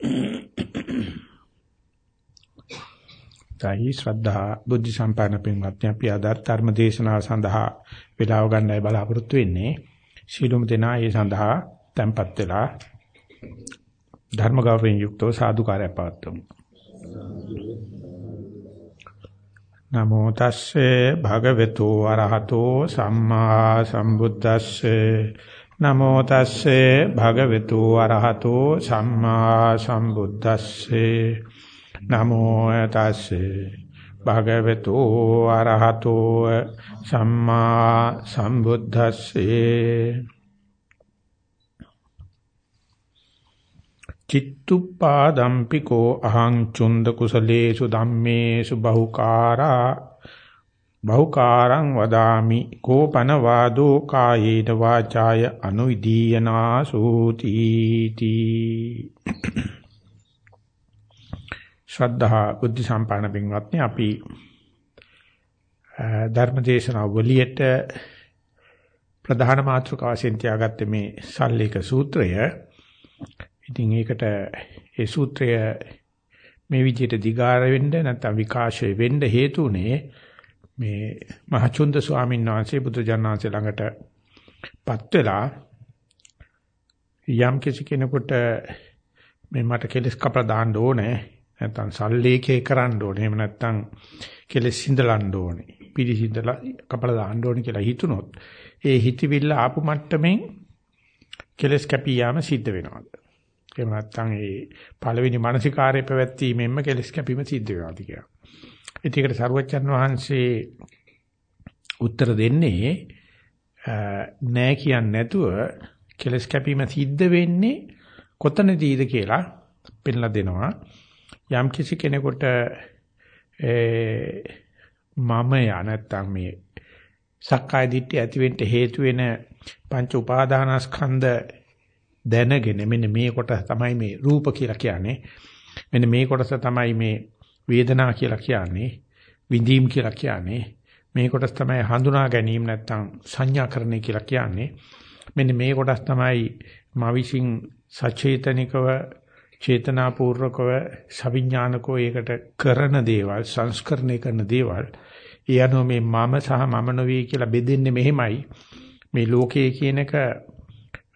තයි ශ්‍රද්ධා බුද්ධ සම්පන්න පින්වත්නි අපි අද ධර්ම දේශනාව සඳහා වේලාව ගන්නයි බලාපොරොත්තු වෙන්නේ. සීලුම දෙනා ඒ සඳහා tempත් වෙලා ධර්ම ගෞරවයෙන් යුක්තව සාදුකාරය පවත්වමු. නමෝ තස්සේ භගවතු අරහතෝ සම්මා සම්බුද්දස්සේ නමෝ තස්සේ භගවතු අරහතෝ සම්මා සම්බුද්දස්සේ. නමෝ තස්සේ භගවතු ආරහතෝ සම්මා සම්බුද්දස්සේ. චිත්තුප්පාදම්පිකෝ අහං චුන්ද කුසලේසු ධම්මේසු බහුකාරා බහුකාරං වදාමි කෝපන වාදෝ කායේන වාචාය අනුවිදීයනාසූති තී ශ්‍රද්ධා බුද්ධ සම්පන්න පින්වත්නි අපි ධර්මදේශනා වලියට ප්‍රධාන මාතෘකාව වශයෙන් තියාගත්තේ මේ සල්ලේක සූත්‍රය. ඉතින් ඒකට ඒ සූත්‍රය මේ විදිහට දිගාර වෙන්න නැත්නම් විකාශය වෙන්න හේතුනේ මේ මහචුන්ද ස්වාමීන් වහන්සේ බුදුජානනාංශ ළඟටපත් වෙලා යම් කිසි කෙනෙකුට මේ මට කෙලස් කපලා දාන්න ඕනේ නැත්නම් සල්ලේකේ කරන්න ඕනේ. එහෙම නැත්නම් කෙලෙස් සිඳලන්න ඕනේ. පිළිසිඳලා කපලා දාන්න ඕනේ කියලා හිතුනොත් ඒ හිතවිල්ල ආපු මට්ටමින් කෙලස් කැපී යාම සිද්ධ වෙනවාද? එහෙම නැත්නම් ඒ පළවෙනි මානසිකාර්ය පැවැත්වීමෙන්ම කෙලස් කැපීම සිද්ධ වෙනවාද කියලා. ඒකට සරුවච්චන් වහන්සේ උත්තර දෙන්නේ නෑ කියන්නේ නැතුව කෙලස් කැපීම සිද්ධ වෙන්නේ කොතනදීද කියලා පෙන්ලා දෙනවා. යම් කිසි කෙනෙකුට මම යා නැත්තම් මේ සක්කාය දිට්ඨිය ඇති වෙන්න හේතු වෙන පංච උපාදානස්කන්ධ දැනගෙන මෙන්න මේ කොටස තමයි මේ රූප කියලා කියන්නේ මෙන්න මේ කොටස තමයි මේ වේදනා කියලා කියන්නේ විඳීම් කියලා කියන්නේ මේ කොටස තමයි හඳුනා ගැනීම නැත්තම් සංඥාකරණය කියලා කියන්නේ. මෙන්න මේ කොටස් තමයි මා විසින් සචේතනිකව චේතනාපූර්වකව සවිඥානිකව ඒකට කරන දේවල් සංස්කරණය කරන දේවල්. ඒ අනුව මේ මම සහ මම නොවේ කියලා බෙදෙන්නේ මෙහෙමයි. මේ ලෝකයේ කියන එක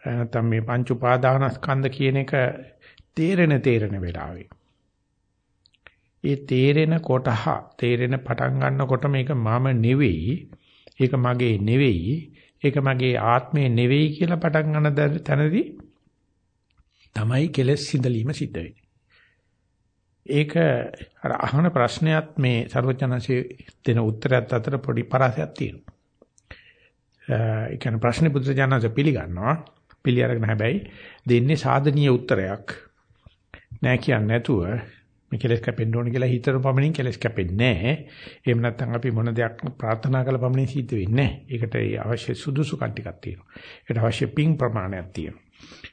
නැත්නම් මේ පංච උපාදානස්කන්ධ කියන එක තේරෙන තේරෙන වෙලාවේ. ඒ තේරෙන කොටහ තේරෙන පටන් ගන්නකොට මේක මම නෙවෙයි ඒක මගේ නෙවෙයි ඒක මගේ ආත්මේ නෙවෙයි කියලා පටන් ගන්න තැනදී තමයි කෙලෙස් සිඳලීම සිද්ධ වෙන්නේ. ඒක අර අහන ප්‍රශ්නයත් මේ ਸਰවඥාන්සේ දෙන උත්තරයත් අතර පොඩි පරාසයක් තියෙනවා. ඒ කියන්නේ ප්‍රශ්නේ බුදුරජාණන්සේ පිළිගන්නවා. පිළි අරගෙන හැබැයි දෙන්නේ සාධනීය උත්තරයක්. නෑ කියන්නේ නැතුව මේ කෙලස් කැපෙන්න ඕන කියලා හිතන පමණින් කෙලස් කැපෙන්නේ නැහැ. එහෙම නැත්නම් අපි මොන දෙයක් ප්‍රාර්ථනා කළ පමණින් සිද්ධ වෙන්නේ නැහැ. ඒකට අවශ්‍ය සුදුසුකම් ටිකක් තියෙනවා. ඒකට අවශ්‍ය පිං ප්‍රමාණයක් තියෙනවා.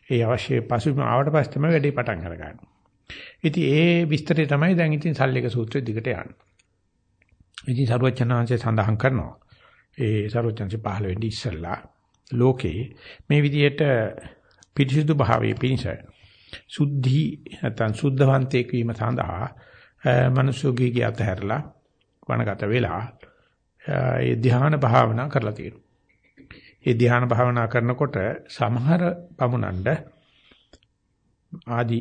ඒ අවශ්‍ය පසුබිම ආවට පස්සේ තමයි වැඩේ පටන් අරගන්නේ. ඉතින් ඒ විස්තරය තමයි දැන් ඉතින් සල්ලික සූත්‍රයේ දිගට යන්නේ. ඉතින් සරුවචනාංශය සඳහන් කරනවා. ඒ සරුවචනාංශය පහළ වෙන්නේ ඉස්සල්ලා ලෝකේ මේ විදිහට පිරිසිදු භාවයේ පිණිස සුද්ධි නැත්නම් සුද්ධවන්තයෙක් වීම සඳහා මනුෂ්‍යෝගී අතහැරලා වනගත වෙලා ඒ ධ්‍යාන භාවනා කරලා තියෙනවා. ඒ ධ්‍යාන භාවනා කරනකොට සමහර පමුණණ්ඩ ආදි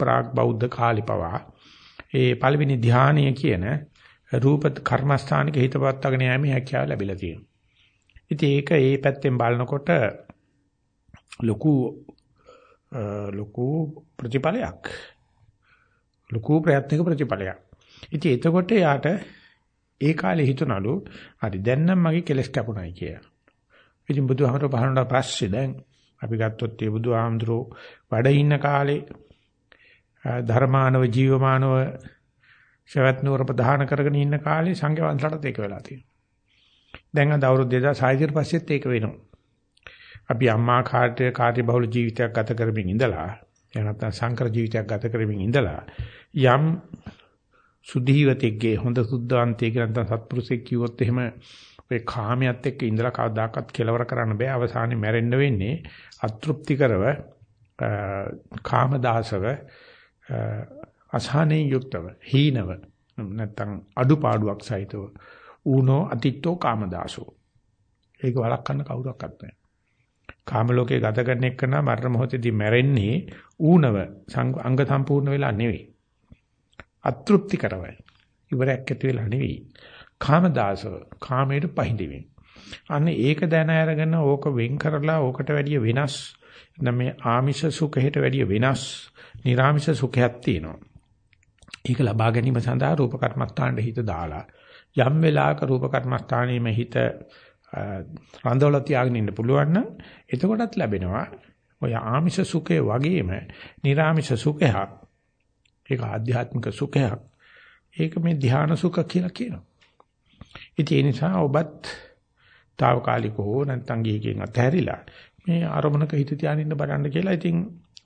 ප්‍රාග් බෞද්ධ කාලිපවා ඒ පළවෙනි ධ්‍යානය කියන රූප කර්මස්ථානික හිතපත්වාගෙන යෑමේ හැකියාව ලැබිලා තියෙනවා. ඉතින් ඒක ඒ පැත්තෙන් බලනකොට ලොකු ලොකු ප්‍රතිඵලයක්. ලොකු ප්‍රයත්නක ප්‍රතිඵලයක්. ඉතින් එතකොට යාට ඒ කාලේ හිතනලු හරි දැන් නම් මගේ කෙලස් කැපුණයි කියලා. ඉතින් බුදුහාමර පහනට පස්සේ දැන් අපි ගත්තොත් ඒ බුදුහාමඳුරෝ වැඩ ඉන්න කාලේ ධර්මානව ජීවමානව ශවත් නුවර ප්‍රධාන කරගෙන ඉන්න කාලේ සංඝ වංශලටත් ඒක වෙලා තියෙනවා. දැන් අද අවුරුදු 2600 පස්සෙත් ඒක වෙනවා. අපි අම්මා කාර්ය කාර්ය බහුල ජීවිතයක් ගත කරමින් ඉඳලා එහෙම නැත්නම් සංකර ජීවිතයක් ගත කරමින් ඉඳලා යම් සුද්ධීවතෙක්ගේ හොඳ සුද්ධාන්තයෙක් නැත්නම් සත්පුරුෂයෙක් කිව්වොත් එහෙම ඔය කාමයට එක්ක ඉඳලා කවදාකවත් කෙලවර කරන්න බෑ. අවසානයේ මැරෙන්න වෙන්නේ අතෘප්තිකරව කාමදාසව අසහනෙන් යුක්තව හීනව නැත්තම් අඩුපාඩුවක් සහිතව. ඌනෝ අතිත්තෝ කාමදාසෝ. ඒක වළක්වන්න කවුරක්වත් නැහැ කාම ලෝකේ ගත කරන එක්කන මරණ මොහොතේදී මැරෙන්නේ ඌනව අංග සම්පූර්ණ වෙලා නෙවෙයි. අතෘප්ති කරවයි ඉවරයක් ඇති වෙලා නෙවෙයි. කාමදාසව කාමයට පහඳින්නේ අන්න ඒක දැන අරගෙන ඕක වෙන් කරලා ඕකට වැඩිය වෙනස් නැත්නම් මේ ආමිෂ සුඛයට වැඩිය වෙනස් නිර්ආමිෂ සුඛයක් තියෙනවා. ඒක ලබා ගැනීම සඳහා රූප කර්මස්ථානයේ හිත දාලා යම් වෙලාවක රූප කර්මස්ථානයේම හිත රඳවලා තියාගෙන ඉන්න පුළුවන් නම් එතකොටත් ලැබෙනවා ඔය ආමිෂ සුඛය වගේම නිර්ආමිෂ සුඛයක් ඒක ආධ්‍යාත්මික සුඛයක් ඒක මේ ධානා සුඛ කියලා කියනවා ඉතින් ඒ නිසා ඔබත් తాවකාලිකව නැත්නම් ගිහින් අතහැරිලා මේ ආරමුණක හිත තියාගෙන ඉන්න බලන්න කියලා ඉතින්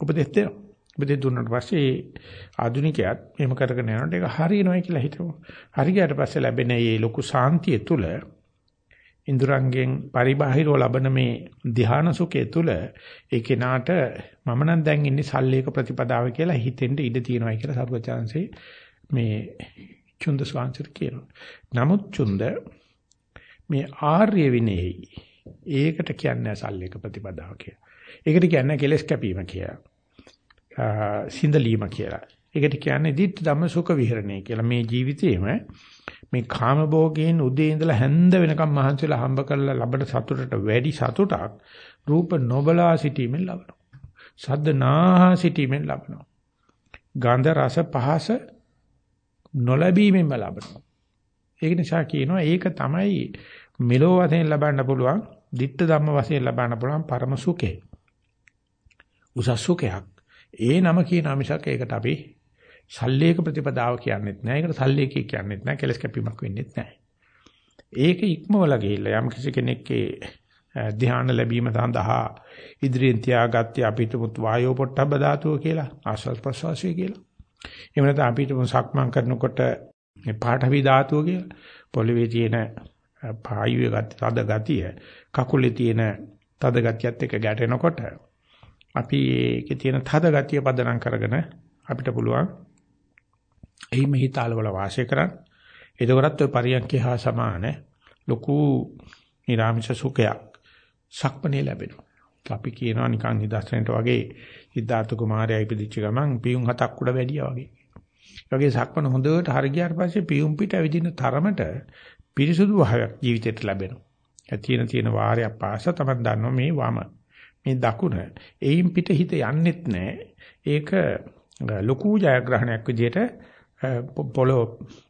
උපදෙස් දෙනවා. උපදෙස් දුන්නාට පස්සේ ආධුනිකයාත් එහෙම කරගෙන යනකොට ඒක හරියනවායි කියලා හිතමු. හරි ගියට පස්සේ ලැබෙන මේ ලොකු සාන්තිය තුල ඉන්ද්‍රයන්ගෙන් පරිබාහිරව ලබන මේ ධ්‍යාන සුඛය තුල ඒ කෙනාට මම නම් දැන් ඉන්නේ සල්ලේක ප්‍රතිපදාව කියලා හිතෙන්න ඉඩ තියෙනවායි කියලා සරුවචාන්සේ මේ චුන්ද ස්වාංශර කියනවා. නමුත් චුන්ද මේ ආර්ය විනේහි ඒකට කියන්නේ සල්ලේක ප්‍රතිපදාව කියලා. ඒකට කියන්නේ කෙලස් කැපීම කියලා. සිඳලීම කියලා. ඒකට කියන්නේ දිට්ඨ ධම්ම සුඛ විහරණය කියලා. මේ ජීවිතේම මේ කාම භෝගයෙන් උදේ ඉඳලා හැන්ද වෙනකම් මහන්සිලා හම්බ කරලා ලබන සතුටට වැඩි සතුටක් රූප නොබලා සිටීමෙන් ලබනවා. ශබ්ද නාහා සිටීමෙන් ලබනවා. ගන්ධ රස පහස නොලැබීමෙන්ම ලබනවා. ඒක නිසා කියනවා ඒක තමයි මෙලෝ වශයෙන් ලබන්න පුළුවන්, ditta ධම්ම වශයෙන් ලබන්න පුළුවන් පරම සුඛේ. උසස් සුඛයක්. ඒ නම කියන මිසක් ඒකට අපි සල්ලේක ප්‍රතිපදාව කියන්නේත් නැහැ. ඒකට සල්ලේකී කියන්නේත් නැහැ. කෙලස් කැපීමක් වෙන්නේත් නැහැ. ඒක ඉක්මවල ගිහිල්ලා යම් කිසි කෙනෙක්ගේ ධ්‍යාන ලැබීම සඳහා ඉදිරියෙන් තියාගත්තේ අපිට මුත් වායෝ පොට්ටබ්බ ධාතුව කියලා ආස්වාද ප්‍රසවාසය කියලා. එහෙම නැත්නම් අපිට සක්මන් කරනකොට මේ පාඨවි ධාතුව කියලා පොළවේ තියෙන පායුවේ ගති තද ගතිය කකුලේ තියෙන තද ගතියත් එක්ක ගැටෙනකොට අපි ඒකේ තියෙන තද ගතිය පදනම් කරගෙන අපිට පුළුවන් එයිම හිතාලවල වාසය කරන්න. එතකොටත් ඔය පරියන්කේ හා සමාන ලොකු නිරාමිෂ සුඛයක් සක්මනේ ලැබෙනවා. අපි කියනවා නිකන් නිදර්ශනයට වගේ සිද්ධාර්ථ කුමාරයා ඉපදිච්ච ගමන් පියුම් හතක් උඩ වැඩියා වගේ. ඒ වගේ සක්මන හොඳට හරි ගියාට පස්සේ පියුම් පිට ඇවිදින තරමට පිරිසුදු භාවයක් ජීවිතේට ලැබෙනවා. තියෙන තියෙන වාරයක් පාස තමයි දන්නවා මේ වම මේ දකුණ. එයින් පිට හිත යන්නෙත් නැහැ. ඒක ලොකු ජයග්‍රහණයක් විදිහට පොළො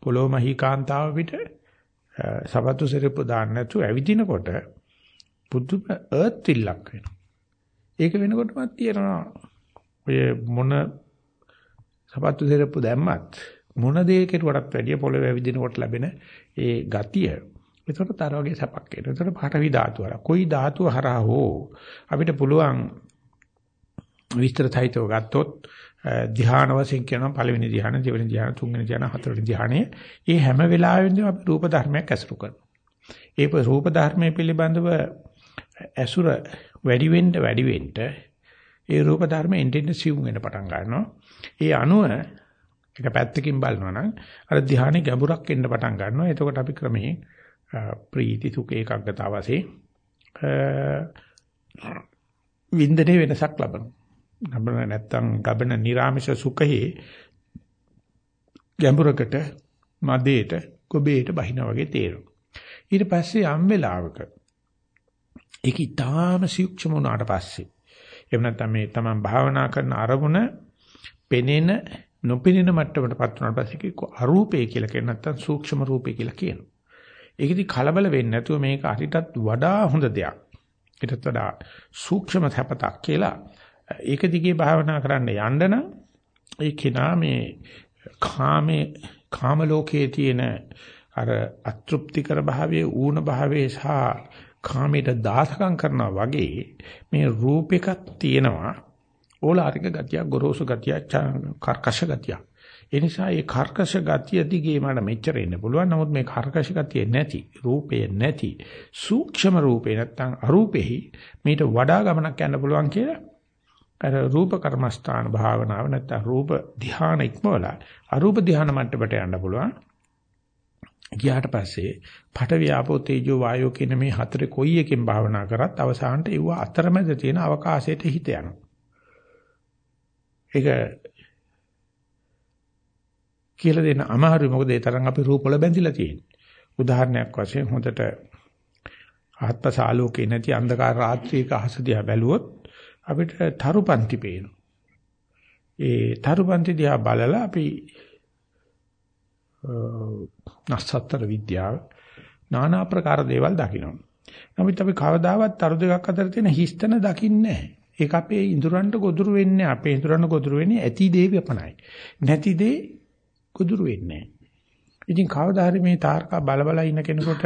පොළො මහීකාන්තාව පිට සවතු සිරප්පු දාන්න නැතුව ඇවිදිනකොට පුදුම අර්ත්විල්ලක් වෙනවා. ඒක වෙනකොටම තියෙනවා ඔය මොන සපත්තු සිරප්පු දැම්මත් මොන දේ කෙරුවටත් වැඩිය පොළවේ ඇවිදිනකොට ලැබෙන ඒ ගතිය එතකොට තර වගේ සැපක් එනවා. එතකොට පාඨවි ධාතුව හරහා. කොයි ධාතුව හරහා හෝ අපිට පුළුවන් විස්තර සහිතව ගත්තොත් ධ්‍යාන වශයෙන් කියනවා පළවෙනි ධ්‍යාන, දෙවෙනි ධ්‍යාන, තුන්වෙනි ධ්‍යාන, හතරවෙනි ධ්‍යානයේ මේ හැම වෙලාවෙම අපි රූප ධර්මයක් ඇසුරු කරනවා. ඒ රූප ධර්මයේ පිළිබඳව ඇසුර වැඩි වෙන්න වැඩි වෙන්න ඒ රූප ධර්ම එන්ටෙන් සිවුම් වෙන පටන් ගන්නවා. ඒ අනුව එක පැත්තකින් බලනවා නම් අර ධානයේ ගැඹුරක් එන්න පටන් ගන්නවා. එතකොට අපි ක්‍රමයෙන් ප්‍රීති සුඛ ඒකග්ගතාව වශයෙන් වින්දනේ වෙනසක් ලබනවා. ලබන නැත්තම් ගබන නිර්ාමිෂ සුඛයේ ගැඹුරකට මදේට කොබේට බහිනා වගේ තේරෙනවා. ඊට පස්සේ යම් වෙලාවක ඒක ඊටාම සූක්ෂම වුණාට පස්සේ එහෙම නැත්නම් මේ තමන් භාවනා කරන අරමුණ පෙනෙන නොපෙනෙන මට්ටමටපත් වුණාට පස්සේ ඒක අරූපේ කියලා කියන නැත්නම් සූක්ෂම රූපේ කියලා කියනවා. ඒකෙදි කලබල වෙන්නේ නැතුව මේක අරිටත් වඩා හොඳ දෙයක්. ඊටත් වඩා සූක්ෂම තපතක් කියලා ඒක දිගේ භාවනා කරන්න යන්න නම් ඒ කෙනා මේ කාමේ කාම ලෝකයේ තියෙන අර අතෘප්තිකර භාවයේ ඌන භාවයේ සහ කාමයට දාසකම් කරනවා වගේ මේ රූපයකක් තියෙනවා ඕලාරික ගතිය, ගොරෝසු ගතිය, කර්කශ ගතිය. ඒ නිසා මේ කර්කශ ගතිය දිගේ මට මෙච්චර එන්න පුළුවන්. නමුත් මේ කර්කශ ගතිය නැති, රූපය නැති, සූක්ෂම රූපේ නැත්තම් අරූපෙහි මීට වඩා ගමනක් යන්න පුළුවන් කියලා අර රූප කර්මස්ථාන භාවනාව නැත්නම් රූප ධ්‍යාන ඉක්මවලා අරූප ධ්‍යාන මට්ටමට යන්න පුළුවන්. ගියාට පස්සේ පඨ ව්‍යාපෝ තේජෝ වායෝ කියන මේ හතරේ කොයි එකෙන් භාවනා කරත් අවසානට ඒව අතරමැද තියෙන අවකාශයට හිත යනවා. ඒක කියලා දෙන්න අමාරුයි මොකද ඒ තරම් අපි රූප වල බැඳිලා තියෙන්නේ. උදාහරණයක් වශයෙන් හොඳට ආත්පස ආලෝකේ නැති අන්ධකාර රාත්‍රියක අහස දිහා බැලුවොත් අපිට තරුපන්ති පේනවා. ඒ තරුපන්ති දිහා බලලා අපි නස්සත්තර විද්‍යාව নানা ප්‍රකාර දේවල් දකිනවා. නමුත් අපි කවදාවත් තරු දෙකක් අතර තියෙන හිස්තන දකින්නේ නැහැ. ඒක අපේ ඉඳුරන්ට ගොදුරු වෙන්නේ අපේ ඉඳුරන්ට ගොදුරු වෙන්නේ ඇති දේ විපනයි. නැති දේ ගොදුරු වෙන්නේ නැහැ. ඉතින් කවදා හරි මේ තාරකා බල බල ඉන්න කෙනෙකුට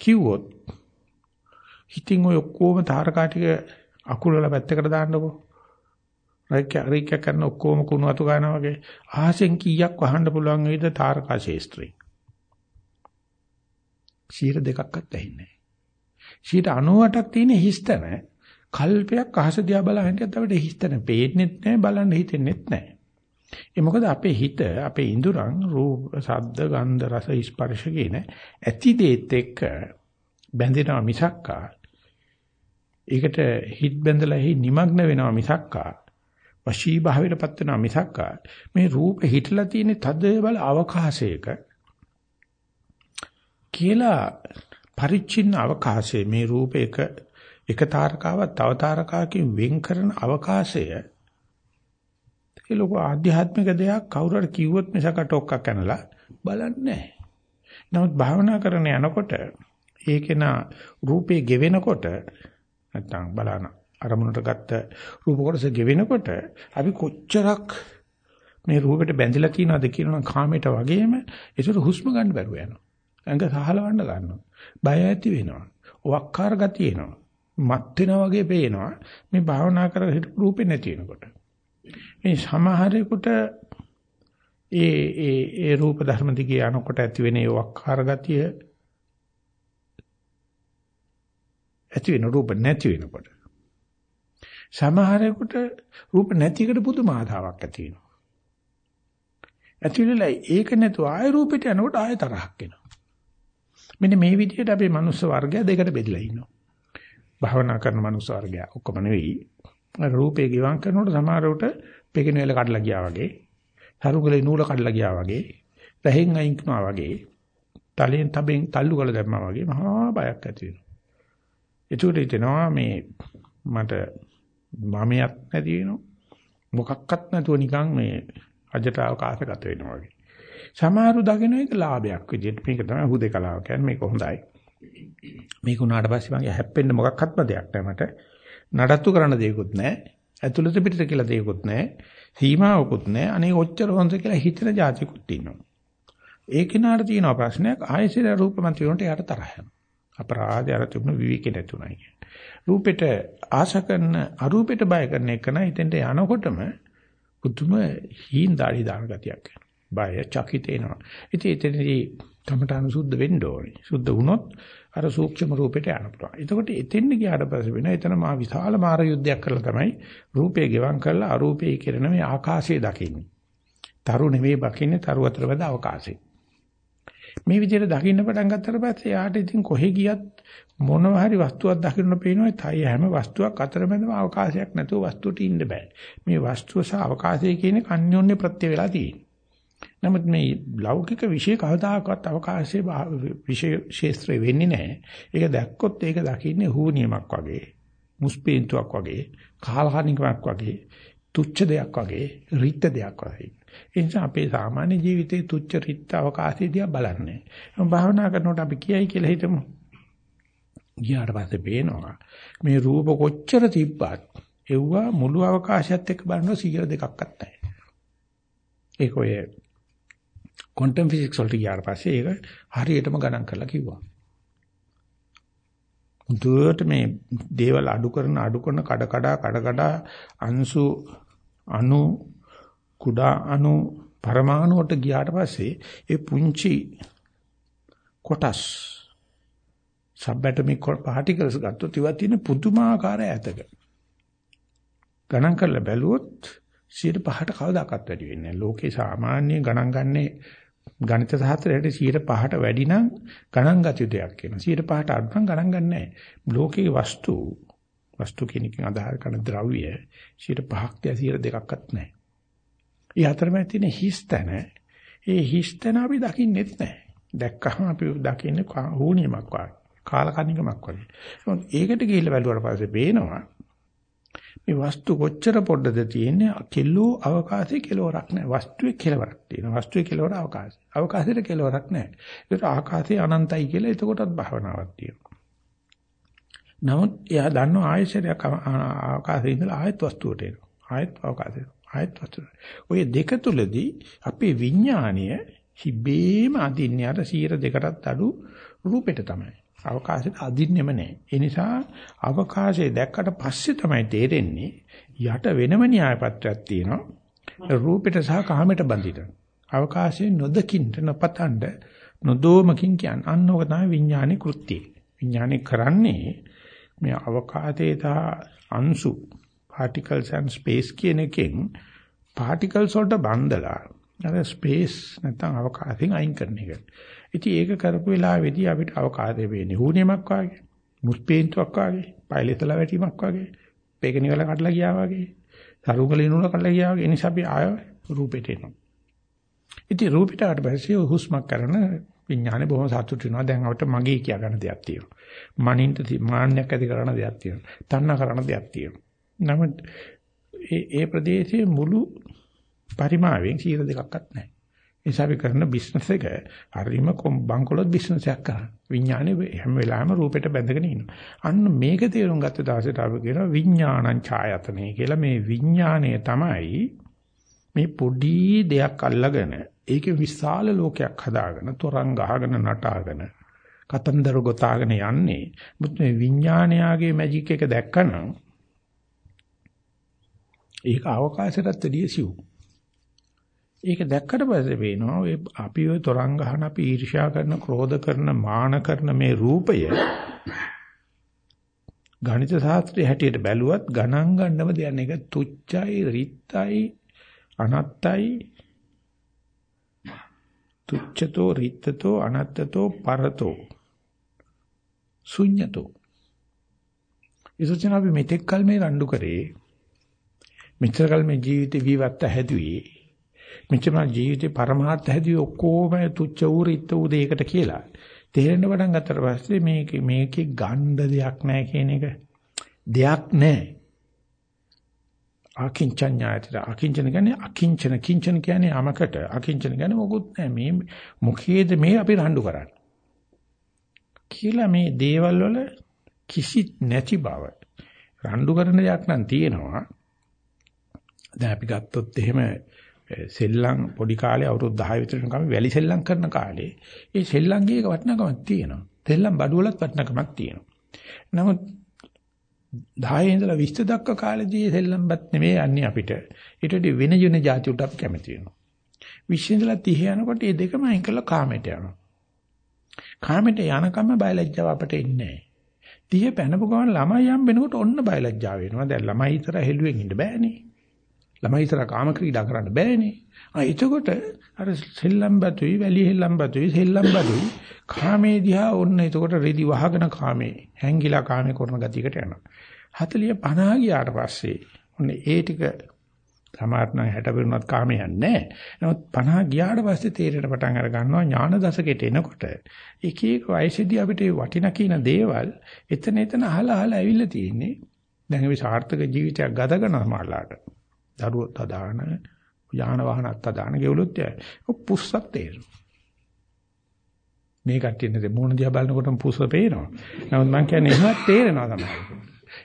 කිව්වොත් හිතින් ඔය ඔක්කොම තාරකා ටික අකුලලා පැත්තකට දාන්නකෝ. රයික රීක කරන ඔක්කොම කුණු අතු ගන්නවා වගේ ආසෙන් කීයක් වහන්න පුළුවන් වේද තාරකා ශේස්ත්‍රේ. 100 දෙකක්වත් ඇහින්නේ නැහැ. 98ක් තියෙන හිස්තන කල්පයක් අහස දිහා බලන හිටියත් අපිට හිස්තන පේන්නෙත් නැහැ බලන්න හිතෙන්නෙත් නැහැ. ඒ මොකද අපේ හිත අපේ ඉඳුරන් රූප, ශබ්ද, ගන්ධ, රස, ස්පර්ශ කියන ඇති දේත් එක්ක බැඳෙනවා මිසක්කා. ඒකට හිත බැඳලා හි নিমগ্ন වෙනවා මිසක්කා. වශී භාවයටපත් වෙනවා මිසක්කා. මේ රූප හිටලා තියෙන තද බල අවකාශයක කියලා පරිච්ඡින්න අවකාශයේ මේ රූපයක එක තාරකාවක් තව තාරකාවකින් වෙන් කරන අවකාශය ඒ ලෝක ආධ්‍යාත්මික දෙයක් කවුරු හරි කිව්වොත් මිසක ටොක්කක් කනලා බලන්නේ නැහැ. නමුත් භාවනා කරන යනකොට ඒකේන රූපේ ගෙවෙනකොට නැත්තම් බලන අරමුණට ගත්ත රූප කොටස ගෙවෙනකොට අපි කොච්චරක් මේ රූපෙට බැඳිලා තියෙනවද කියනවා කාමයට වගේම ඒකට හුස්ම ගන්න බැරුව යනවා. ඇඟ සහලවන්න ගන්නවා. බය ඇති වෙනවා. වක්කාර ගතිය එනවා. මත් වෙනා වගේ පේනවා. මේ භාවනා කර රූපේ නැති වෙනකොට. මේ සමහරෙකුට ඒ ඒ ඒ රූප ධර්ම දිගේ යනකොට ඇති වෙන ඒ වක්කාර ගතිය ඇති වෙන රූප නැති වෙනකොට සමහරෙකුට රූප නැතිකට පුදුම ආදාවක් ඇති වෙනවා. ඇති වෙලා ඒක නැතුව ආය රූපෙට යනකොට ආය තරහක් එනවා. මෙන්න මේ විදිහට අපේ මනුස්ස වර්ගය දෙකට බෙදලා ඉන්නවා. භාවනා කරන මනුස්ස වර්ගය ඔක්කොම නෙවෙයි. රූපේ ගිවං කරනකොට සමහරවට පෙකින වල කඩලා ගියා වගේ, තරුගලේ නූල කඩලා ගියා වගේ, රහෙන් අයින් කරනවා වගේ, තලෙන් තබෙන් තල්ලු කරලා දැම්මා වගේ මහා බයක් ඇති වෙනවා. ඒකට හිතෙනවා මේ මට මමියක් නැති වෙනවා. මොකක්වත් නැතුව නිකන් මේ අජට අවකාශගත වෙනවා වගේ. සමහරු දකින්න එක ලාභයක් විදිහට මේක තමයි හුදේකලාව කියන්නේ මේක හොඳයි. මේක උනාට පස්සේ මගේ හැප්පෙන්න මොකක්වත්ම දෙයක් නැහැ මට. නඩත්තු කරන්න දෙයක්වත් නැහැ. ඇතුළත පිටත කියලා දෙයක්වත් නැහැ. සීමාවකුත් නැහැ. අනේ ඔච්චර හොඳ කියලා හිතන જાතිකුත් ඉන්නවා. ඒ කෙනාට තියෙන ප්‍රශ්නයක් ආයසිර රූපමන්ත වුණට යාට තරහ යනවා. අපරාධය අර තිබුණ විවිකේ නැතුණයි කියන්නේ. රූපෙට ආශ කරන අරූපෙට බය කරන එක නයි එතෙන්ට යනකොටම පුදුම හීන් දාඩි දාන ගතියක් එනවා. බය චකිත එනවා. ඉතින් එතනදී කමඨාන සුද්ධ වෙන්න ඕනේ. සුද්ධ වුණොත් අර සූක්ෂම රූපෙට යන්න පුළුවන්. එතකොට එතෙන් ගියාට පස්සේ වෙන එතන මා විශාල මාර යුද්ධයක් කරලා තමයි රූපේ ගෙවම් කරලා අරූපේ කිරණ මේ ආකාශය දකින්නේ. තරු නෙවෙයි බකින්නේ තරු අතර වැද අවකාශය. මේ විදිහට දකින්න පටන් ගත්තට පස්සේ යාට ඉතින් කොහෙ ගියත් මොනවා හරි වස්තුවක් දකින්න පේනවා. තයි හැම වස්තුවක් අතරමැදම අවකාශයක් නැතුව වස්තුවට ඉන්න බෑ. මේ වස්තුව සහ අවකාශය කියන කන්‍යෝන්‍ය ප්‍රත්‍ය වේලා තියෙන්නේ. නමුත් මේ ලෞකික විෂය කවදාකවත් අවකාශයේ විෂය ශාස්ත්‍රය වෙන්නේ නැහැ. ඒක දැක්කොත් ඒක දකින්නේ හූනියමක් වගේ, මුස්පීන්තුවක් වගේ, කාලහානිකමක් වගේ, තුච්ච දෙයක් වගේ, රිත් දෙයක් වගේ. ඒ නිසා අපේ සාමාන්‍ය ජීවිතේ තුච්ච රිත් අවකාශයේදී බලන්නේ. භාවනා කරනකොට අපි කියයි කියලා හිතමු. ගියාට පස්සේ පේනවා මේ රූප කොච්චර තිබ්බත් එව්වා මුළු අවකාශයත් එක්ක බලනවා 100 දෙකක්වත් නැහැ. ඒක ඔය ක්වොන්ටම් ෆිසික්ස් වලට ගියාට පස්සේ ඒක හරියටම ගණන් කරලා කිව්වා. මුදුවට මේ දේවල් අඩු කරන අඩු කරන කඩ කඩ කඩ කඩ අංශු අණු කුඩා අණු පරමාණුවට ගියාට පස්සේ ඒ පුංචි කොටස් සබැටොමික් පාටිකල්ස් ගත්තොත් ඒවා තියෙන පුදුමාකාර ඈතක. ගණන් කරලා බැලුවොත් 105ට කවදාකවත් වැඩි වෙන්නේ නැහැ. ලෝකේ සාමාන්‍ය ගණන් ගන්නේ ගණිත ශාස්ත්‍රයට 105ට වැඩි නම් ගණන් ගත යුතු දෙයක් වෙනවා. 105ට අඩු නම් ගණන් ගන්න නැහැ. ලෝකයේ වස්තු වස්තු කියන එකෙන් අදහස් කරන ද්‍රව්‍ය 105ක් තියා 102ක්වත් නැහැ. ඒ අතරමැද තියෙන හිස්තන ඒ හිස්තන අපි දකින්නෙත් නැහැ. දැක්කහම අපි දකින්නේ හුනියමක් වගේ. කාලකන්නිකමක් වගේ. ඒකට ගිහිල්ලා බැලුවාට පස්සේ පේනවා මේ වස්තු කොච්චර පොඩද තියෙන්නේ කෙලෝ අවකාශයේ කෙලවරක් නැහැ. වස්තුවේ කෙලවරක් තියෙනවා. වස්තුවේ කෙලවර අවකාශය. අවකාශයේ කෙලවරක් නැහැ. ඒකට ආකාශය අනන්තයි කියලා එතකොටත් භාවනාවක් තියෙනවා. නමුත් එයා දන්නවා ආයශරයක් අවකාශයේ ඉඳලා ආයත් වස්තුවට එනවා. ආයත් අවකාශයට. ආයත් වස්තුවට. ඔය දෙක තුලදී අපේ විඥාණය හිබේම අදින්නේ අර 100 අඩු රූපෙට තමයි. අවකාශයට අදින්නෙම නැහැ. ඒ නිසා අවකාශය දැක්කට පස්සේ තමයි තේරෙන්නේ යට වෙනම න්‍යායපත්‍රයක් තියෙනවා. රූපෙට සහ කාමයට බඳින. අවකාශයේ නොදකින්ට නොපතඬ නොදෝමකින් කියන අන්නෝක තමයි විඥානේ කෘත්‍යය. විඥානේ කරන්නේ මේ අවකාශයේ තා අංශු particles and space කියන එකෙන් particles වලට බඳලා අර space නැත්නම් අවකාශයෙන් අයින් කරන එක. ඉතින් ඒක කරපු වෙලාවේදී අපිට අවකාශය වෙන්නේ හුනියමක් වාගේ, මුස්පේන්තුවක් වාගේ, පයිලෙතලා වැටීමක් වාගේ, පේකණිවල කඩලා ගියා වාගේ, සරුකලින් උන කඩලා ගියා වාගේ. ඒ නිසා අපි ආය රූපෙට එනවා. ඉතින් රූපෙට ආවට පස්සේ හුස්මක් කරන විඥානේ බොහොම සතුටු වෙනවා. දැන් අපිට මගේ කියා ගන්න දෙයක් තියෙනවා. මනින්ට මාන්නයක් ඇති කරන දෙයක් තියෙනවා. තණ්හා කරන දෙයක් තියෙනවා. නමුත් ඒ ඒ ප්‍රදේශයේ මුළු පරිමාවෙන් 100 දෙකක්වත් නැහැ. නිසා අපි කරන බිස්නස් එක හරිම බංකොලොත් බිස්නස් එකක් කරා. විඥානේ හැම වෙලාවෙම රූපෙට බැඳගෙන ඉන්නවා. අන්න මේක තේරුම් ගත්ත දවසට අපි කියනවා විඥානං ඡායතනෙ කියලා මේ විඥානය තමයි මේ පොඩි දෙයක් අල්ලගෙන ඒකේ විශාල ලෝකයක් හදාගෙන තොරන් ගහගෙන නටාගෙන කතන්දර ගොතාගෙන යන්නේ. මුත් මේ විඥානයාගේ මැජික් එක දැක්කනම් ඒක අවකාශයටත් වැඩිය සිව්. ඒක දැක්කට පස්සේ පේනවා ඔය අපි ඔය තරංග ගහන අපි ඊර්ෂ්‍යා කරන, ක්‍රෝධ කරන, මාන කරන මේ රූපය ගණිත ශාස්ත්‍රයේ හැටියට බැලුවත් ගණන් ගන්නම දෙයක් නේක තුච්චයි, රිත්තයි, අනත්තයි. තුච්ඡතෝ රිත්තතෝ අනත්තතෝ පරතෝ. ශුඤ්ඤතෝ ඉතින් අපි මෙතෙක් කල මේ රණ්ඩු කරේ මෙච්චර කල මේ ජීවිතේ විවත්ත හැදුවේ මෙච්චර ජීවිතේ පරමාර්ථ හැදී ඔක්කොම තුච්ච වූ රිත් වූ දෙයකට කියලා. තේරෙන්න පටන් ගත්තට පස්සේ මේක මේකේ ගණ්ඩ දෙයක් නැහැ කියන එක. දෙයක් නැහැ. අකිංචඤ්ඤායතර අකිංචන කියන්නේ අකිංචන කිංචන කියන්නේ යමකට අකිංචන කියන්නේ මොකුත් නැහැ මේ මොකේද මේ අපි රණ්ඩු කරන්නේ? කියලා මේ දේවල් වල කිසිත් නැති බව. රණ්ඩු කරන දෙයක් නම් තියෙනවා. දැන් අපි ගත්තොත් එහෙම සෙල්ලම් පොඩි කාලේ අවුරුදු 10 විතර යනකම් වැලි සෙල්ලම් කරන කාලේ ඒ සෙල්ලම්ගේ එක වටිනකමක් තියෙනවා. සෙල්ලම් බඩුවලත් වටිනකමක් තියෙනවා. නමුත් 10 ඉඳලා 20 දක්වා කාලේදී සෙල්ලම්පත් නෙමෙයි යන්නේ අපිට. ඊට වඩා වෙන ජන જાති උට අපි කැමති වෙනවා. 20 ඉඳලා 30 යනකොට මේ දෙකම අයින් කරලා කාමයට යනවා. කාමයට යනකම් බයලජ්ජාව අපට එන්නේ නැහැ. 30 පැනපු ගමන් ළමයි යම් වෙනකොට ඔන්න බයලජ්ජාව වෙනවා. දැන් ළමයි ඉතර හෙළුවෙන් ඉන්න බෑනේ. ළමයි ඉතර කාම ක්‍රීඩා කරන්න බෑනේ. ආ එතකොට අර සෙල්ලම් බතුයි වැලි හෙල්ලම් බතුයි සෙල්ලම් බතුයි කාමේ දිහා ඔන්න එතකොට රෙදි වහගෙන කාමේ හැංගිලා කාමේ කරන ගතියකට යනවා. 40 50 ගියාට පස්සේ ඔන්න ඒ ටික සමහරණ 60 පෙරුණත් කාමේ යන්නේ නැහැ. නමුත් 50 ගියාට පස්සේ තේරෙන පටන් අර ගන්නවා ඥාන දශකයට එනකොට එක එක වයසේදී අපිට වටිනා කියන දේවල් එතන එතන අහලා අහලා ඇවිල්ලා තියෙන්නේ. දැන් අපි සාර්ථක ජීවිතයක් ගත කරනවා මාලාට. දරුවොත් අදාන යාන වාහනත් අදාන ගෙවලුත් යයි. පුස්සක් තේරෙනවා. මේ කට්ටියනේ මොන දිහා බලනකොටම පුස්ස පේනවා. නමුත් මම කියන්නේ එහෙමත් තේරෙනවා තමයි.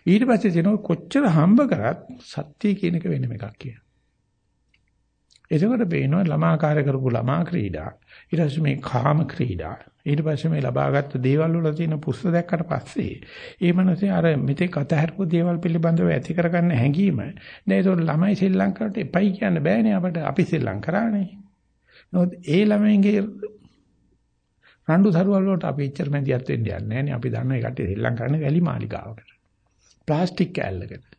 ඊට පස්සේ තියෙනවා කොච්චර හම්බ කරත් සත්‍ය කියන එක වෙනම එකක් කියන. එතකොට පේනවා ළමාකාර කරපු ළමා ක්‍රීඩා. ඊට පස්සේ මේ කාම ක්‍රීඩා. ඊට පස්සේ මේ ලබාගත් දේවල් වල තියෙන පුස්ත දැක්කට පස්සේ ඒ මනසේ අර මෙතෙක් අතහැරපු දේවල් පිළිබඳව ඇති කරගන්න හැඟීම. නේද ඒක ළමයි ශ්‍රී ලංකාවට එපයි කියන්න බෑනේ අපිට. අපි ශ්‍රී ලංකාරානේ. නෝත් ඒ ළමයින්ගේ රණ්ඩු සරුවල් වලට අපි එච්චර මැදිහත් වෙන්න යන්නේ නෑනේ. අපි දන්නවා ඒ කට්ටිය ශ්‍රී ලංකාවේ වැලි මාලිගාවකට ප්ලාස්ටික් කෑල්ලකට.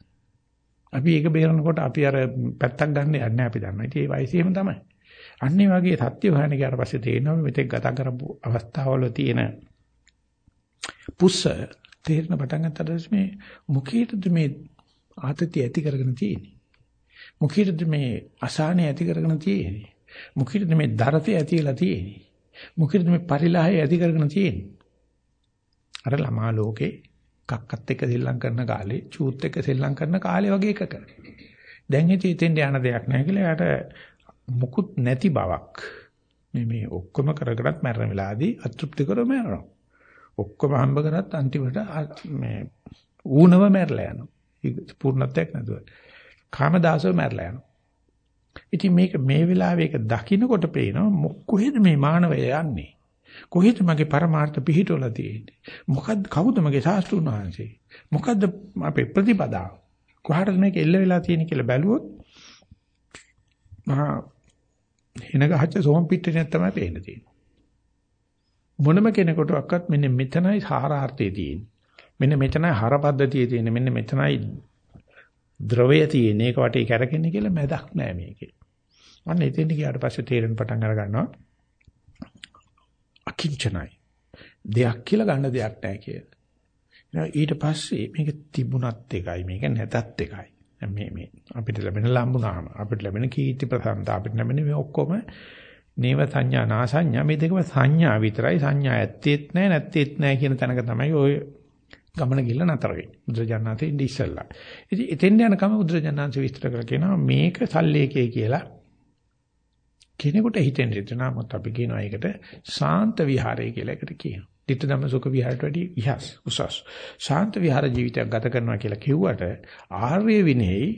අපි ඒක බේරනකොට අපි අර පැත්තක් ගන්න යන්නේ අපි දන්නවා. ඉතින් ඒ වයසේම තමයි. අන්නේ වගේ සත්‍ය හොයන ගියාට පස්සේ තේරෙනවා මෙතෙක් ගත කරපු අවස්ථාවල තියෙන පුස්ස තේරෙන පටන් ගන්නකොට මේ මුඛීටද මේ ආතතිය ඇති කරගෙන තියෙන්නේ. මුඛීටද මේ අසහනය ඇති කරගෙන තියෙන්නේ. මුඛීටද මේ දරතේ ඇතිලා තියෙන්නේ. මුඛීටද මේ පරිලාහය ඇති කරගෙන තියෙන්නේ. අර ළමා ලෝකේ කක්කත් එක්ක සෙල්ලම් කරන කාලේ චූත් එක්ක සෙල්ලම් කරන කාලේ වගේ එකක. දැන් ඉතින් යන දෙයක් නැහැ කියලා එයාට මුකුත් නැති බවක් මේ මේ ඔක්කොම කරකටත් මැරෙන වෙලාවේදී අතෘප්ති කරව මැරෙනවා. ඔක්කොම හම්බ කරත් අන්තිමට මේ ඌනව මැරලා යනවා. පූර්ණත්වයක් නැතුව. කාමදාසව මැරලා යනවා. ඉතින් මේක මේ වෙලාවේ ඒක දකින්නකොට පේනවා කොහෙද මේ මානවය යන්නේ? කොහෙද මගේ පරමාර්ථ පිහිටවලා තියෙන්නේ? මොකද්ද කවුද මගේ ශාස්ත්‍රුන් වහන්සේ? මොකද්ද අපේ ප්‍රතිපදාව? කොහටද මේක එල්ල වෙලා තියෙන්නේ කියලා බැලුවොත් මහා හින ගහච්ච සෝම් පිටේ තමයි පේන්න තියෙන්නේ. මොනම කෙනෙකුටවත් මෙන්න මෙතනයි සාරාර්ථය තියෙන්නේ. මෙන්න මෙතනයි හර පද්ධතිය තියෙන්නේ. මෙන්න මෙතනයි ද්‍රවය තියෙන්නේ. ඒක වටේ කැරකෙන්නේ කියලා මැදක් නෑ මේකේ. අන්න එතෙන් ගියාට පස්සේ තේරෙන පටන් අර ගන්නවා. අකිංචනයි. දෙයක් කියලා ගන්න දෙයක් නෑ කියලා. ඊට පස්සේ මේක තිබුණත් එකයි මේක නැතත් එකයි. මේ මේ අපිට ලැබෙන ලම්බුනාම අපිට ලැබෙන කීර්ති ප්‍රසන්නතා අපිට ලැබෙන මේ ඔක්කොම නේව සංඥා නාසඤ්ඤා මේ දෙකම සංඥා විතරයි සංඥා ඇත්තේත් නැහැ නැත්තේත් නැහැ කියන තැනක තමයි ඔය ගමන ගිල්ල නතර වෙන්නේ. බුදුරජාණන්සේ ඉඳි ඉස්සල්ලා. ඉතින් එතෙන් යනකම බුදුරජාණන්සේ විස්තර කරලා කියනවා මේක සල්ලේකේ කියලා කෙනෙකුට හිතෙන්න හිතනවා මොකද අපි කියනවා ඒකට සාන්ත විහාරය කියලා එකට කියනවා. ditta dhamma sukha විහාරයට වැඩි විහස් උසස්. ශාන්ත විහාර ජීවිතයක් ගත කරනවා කියලා කිව්වට ආර්ය විනේයි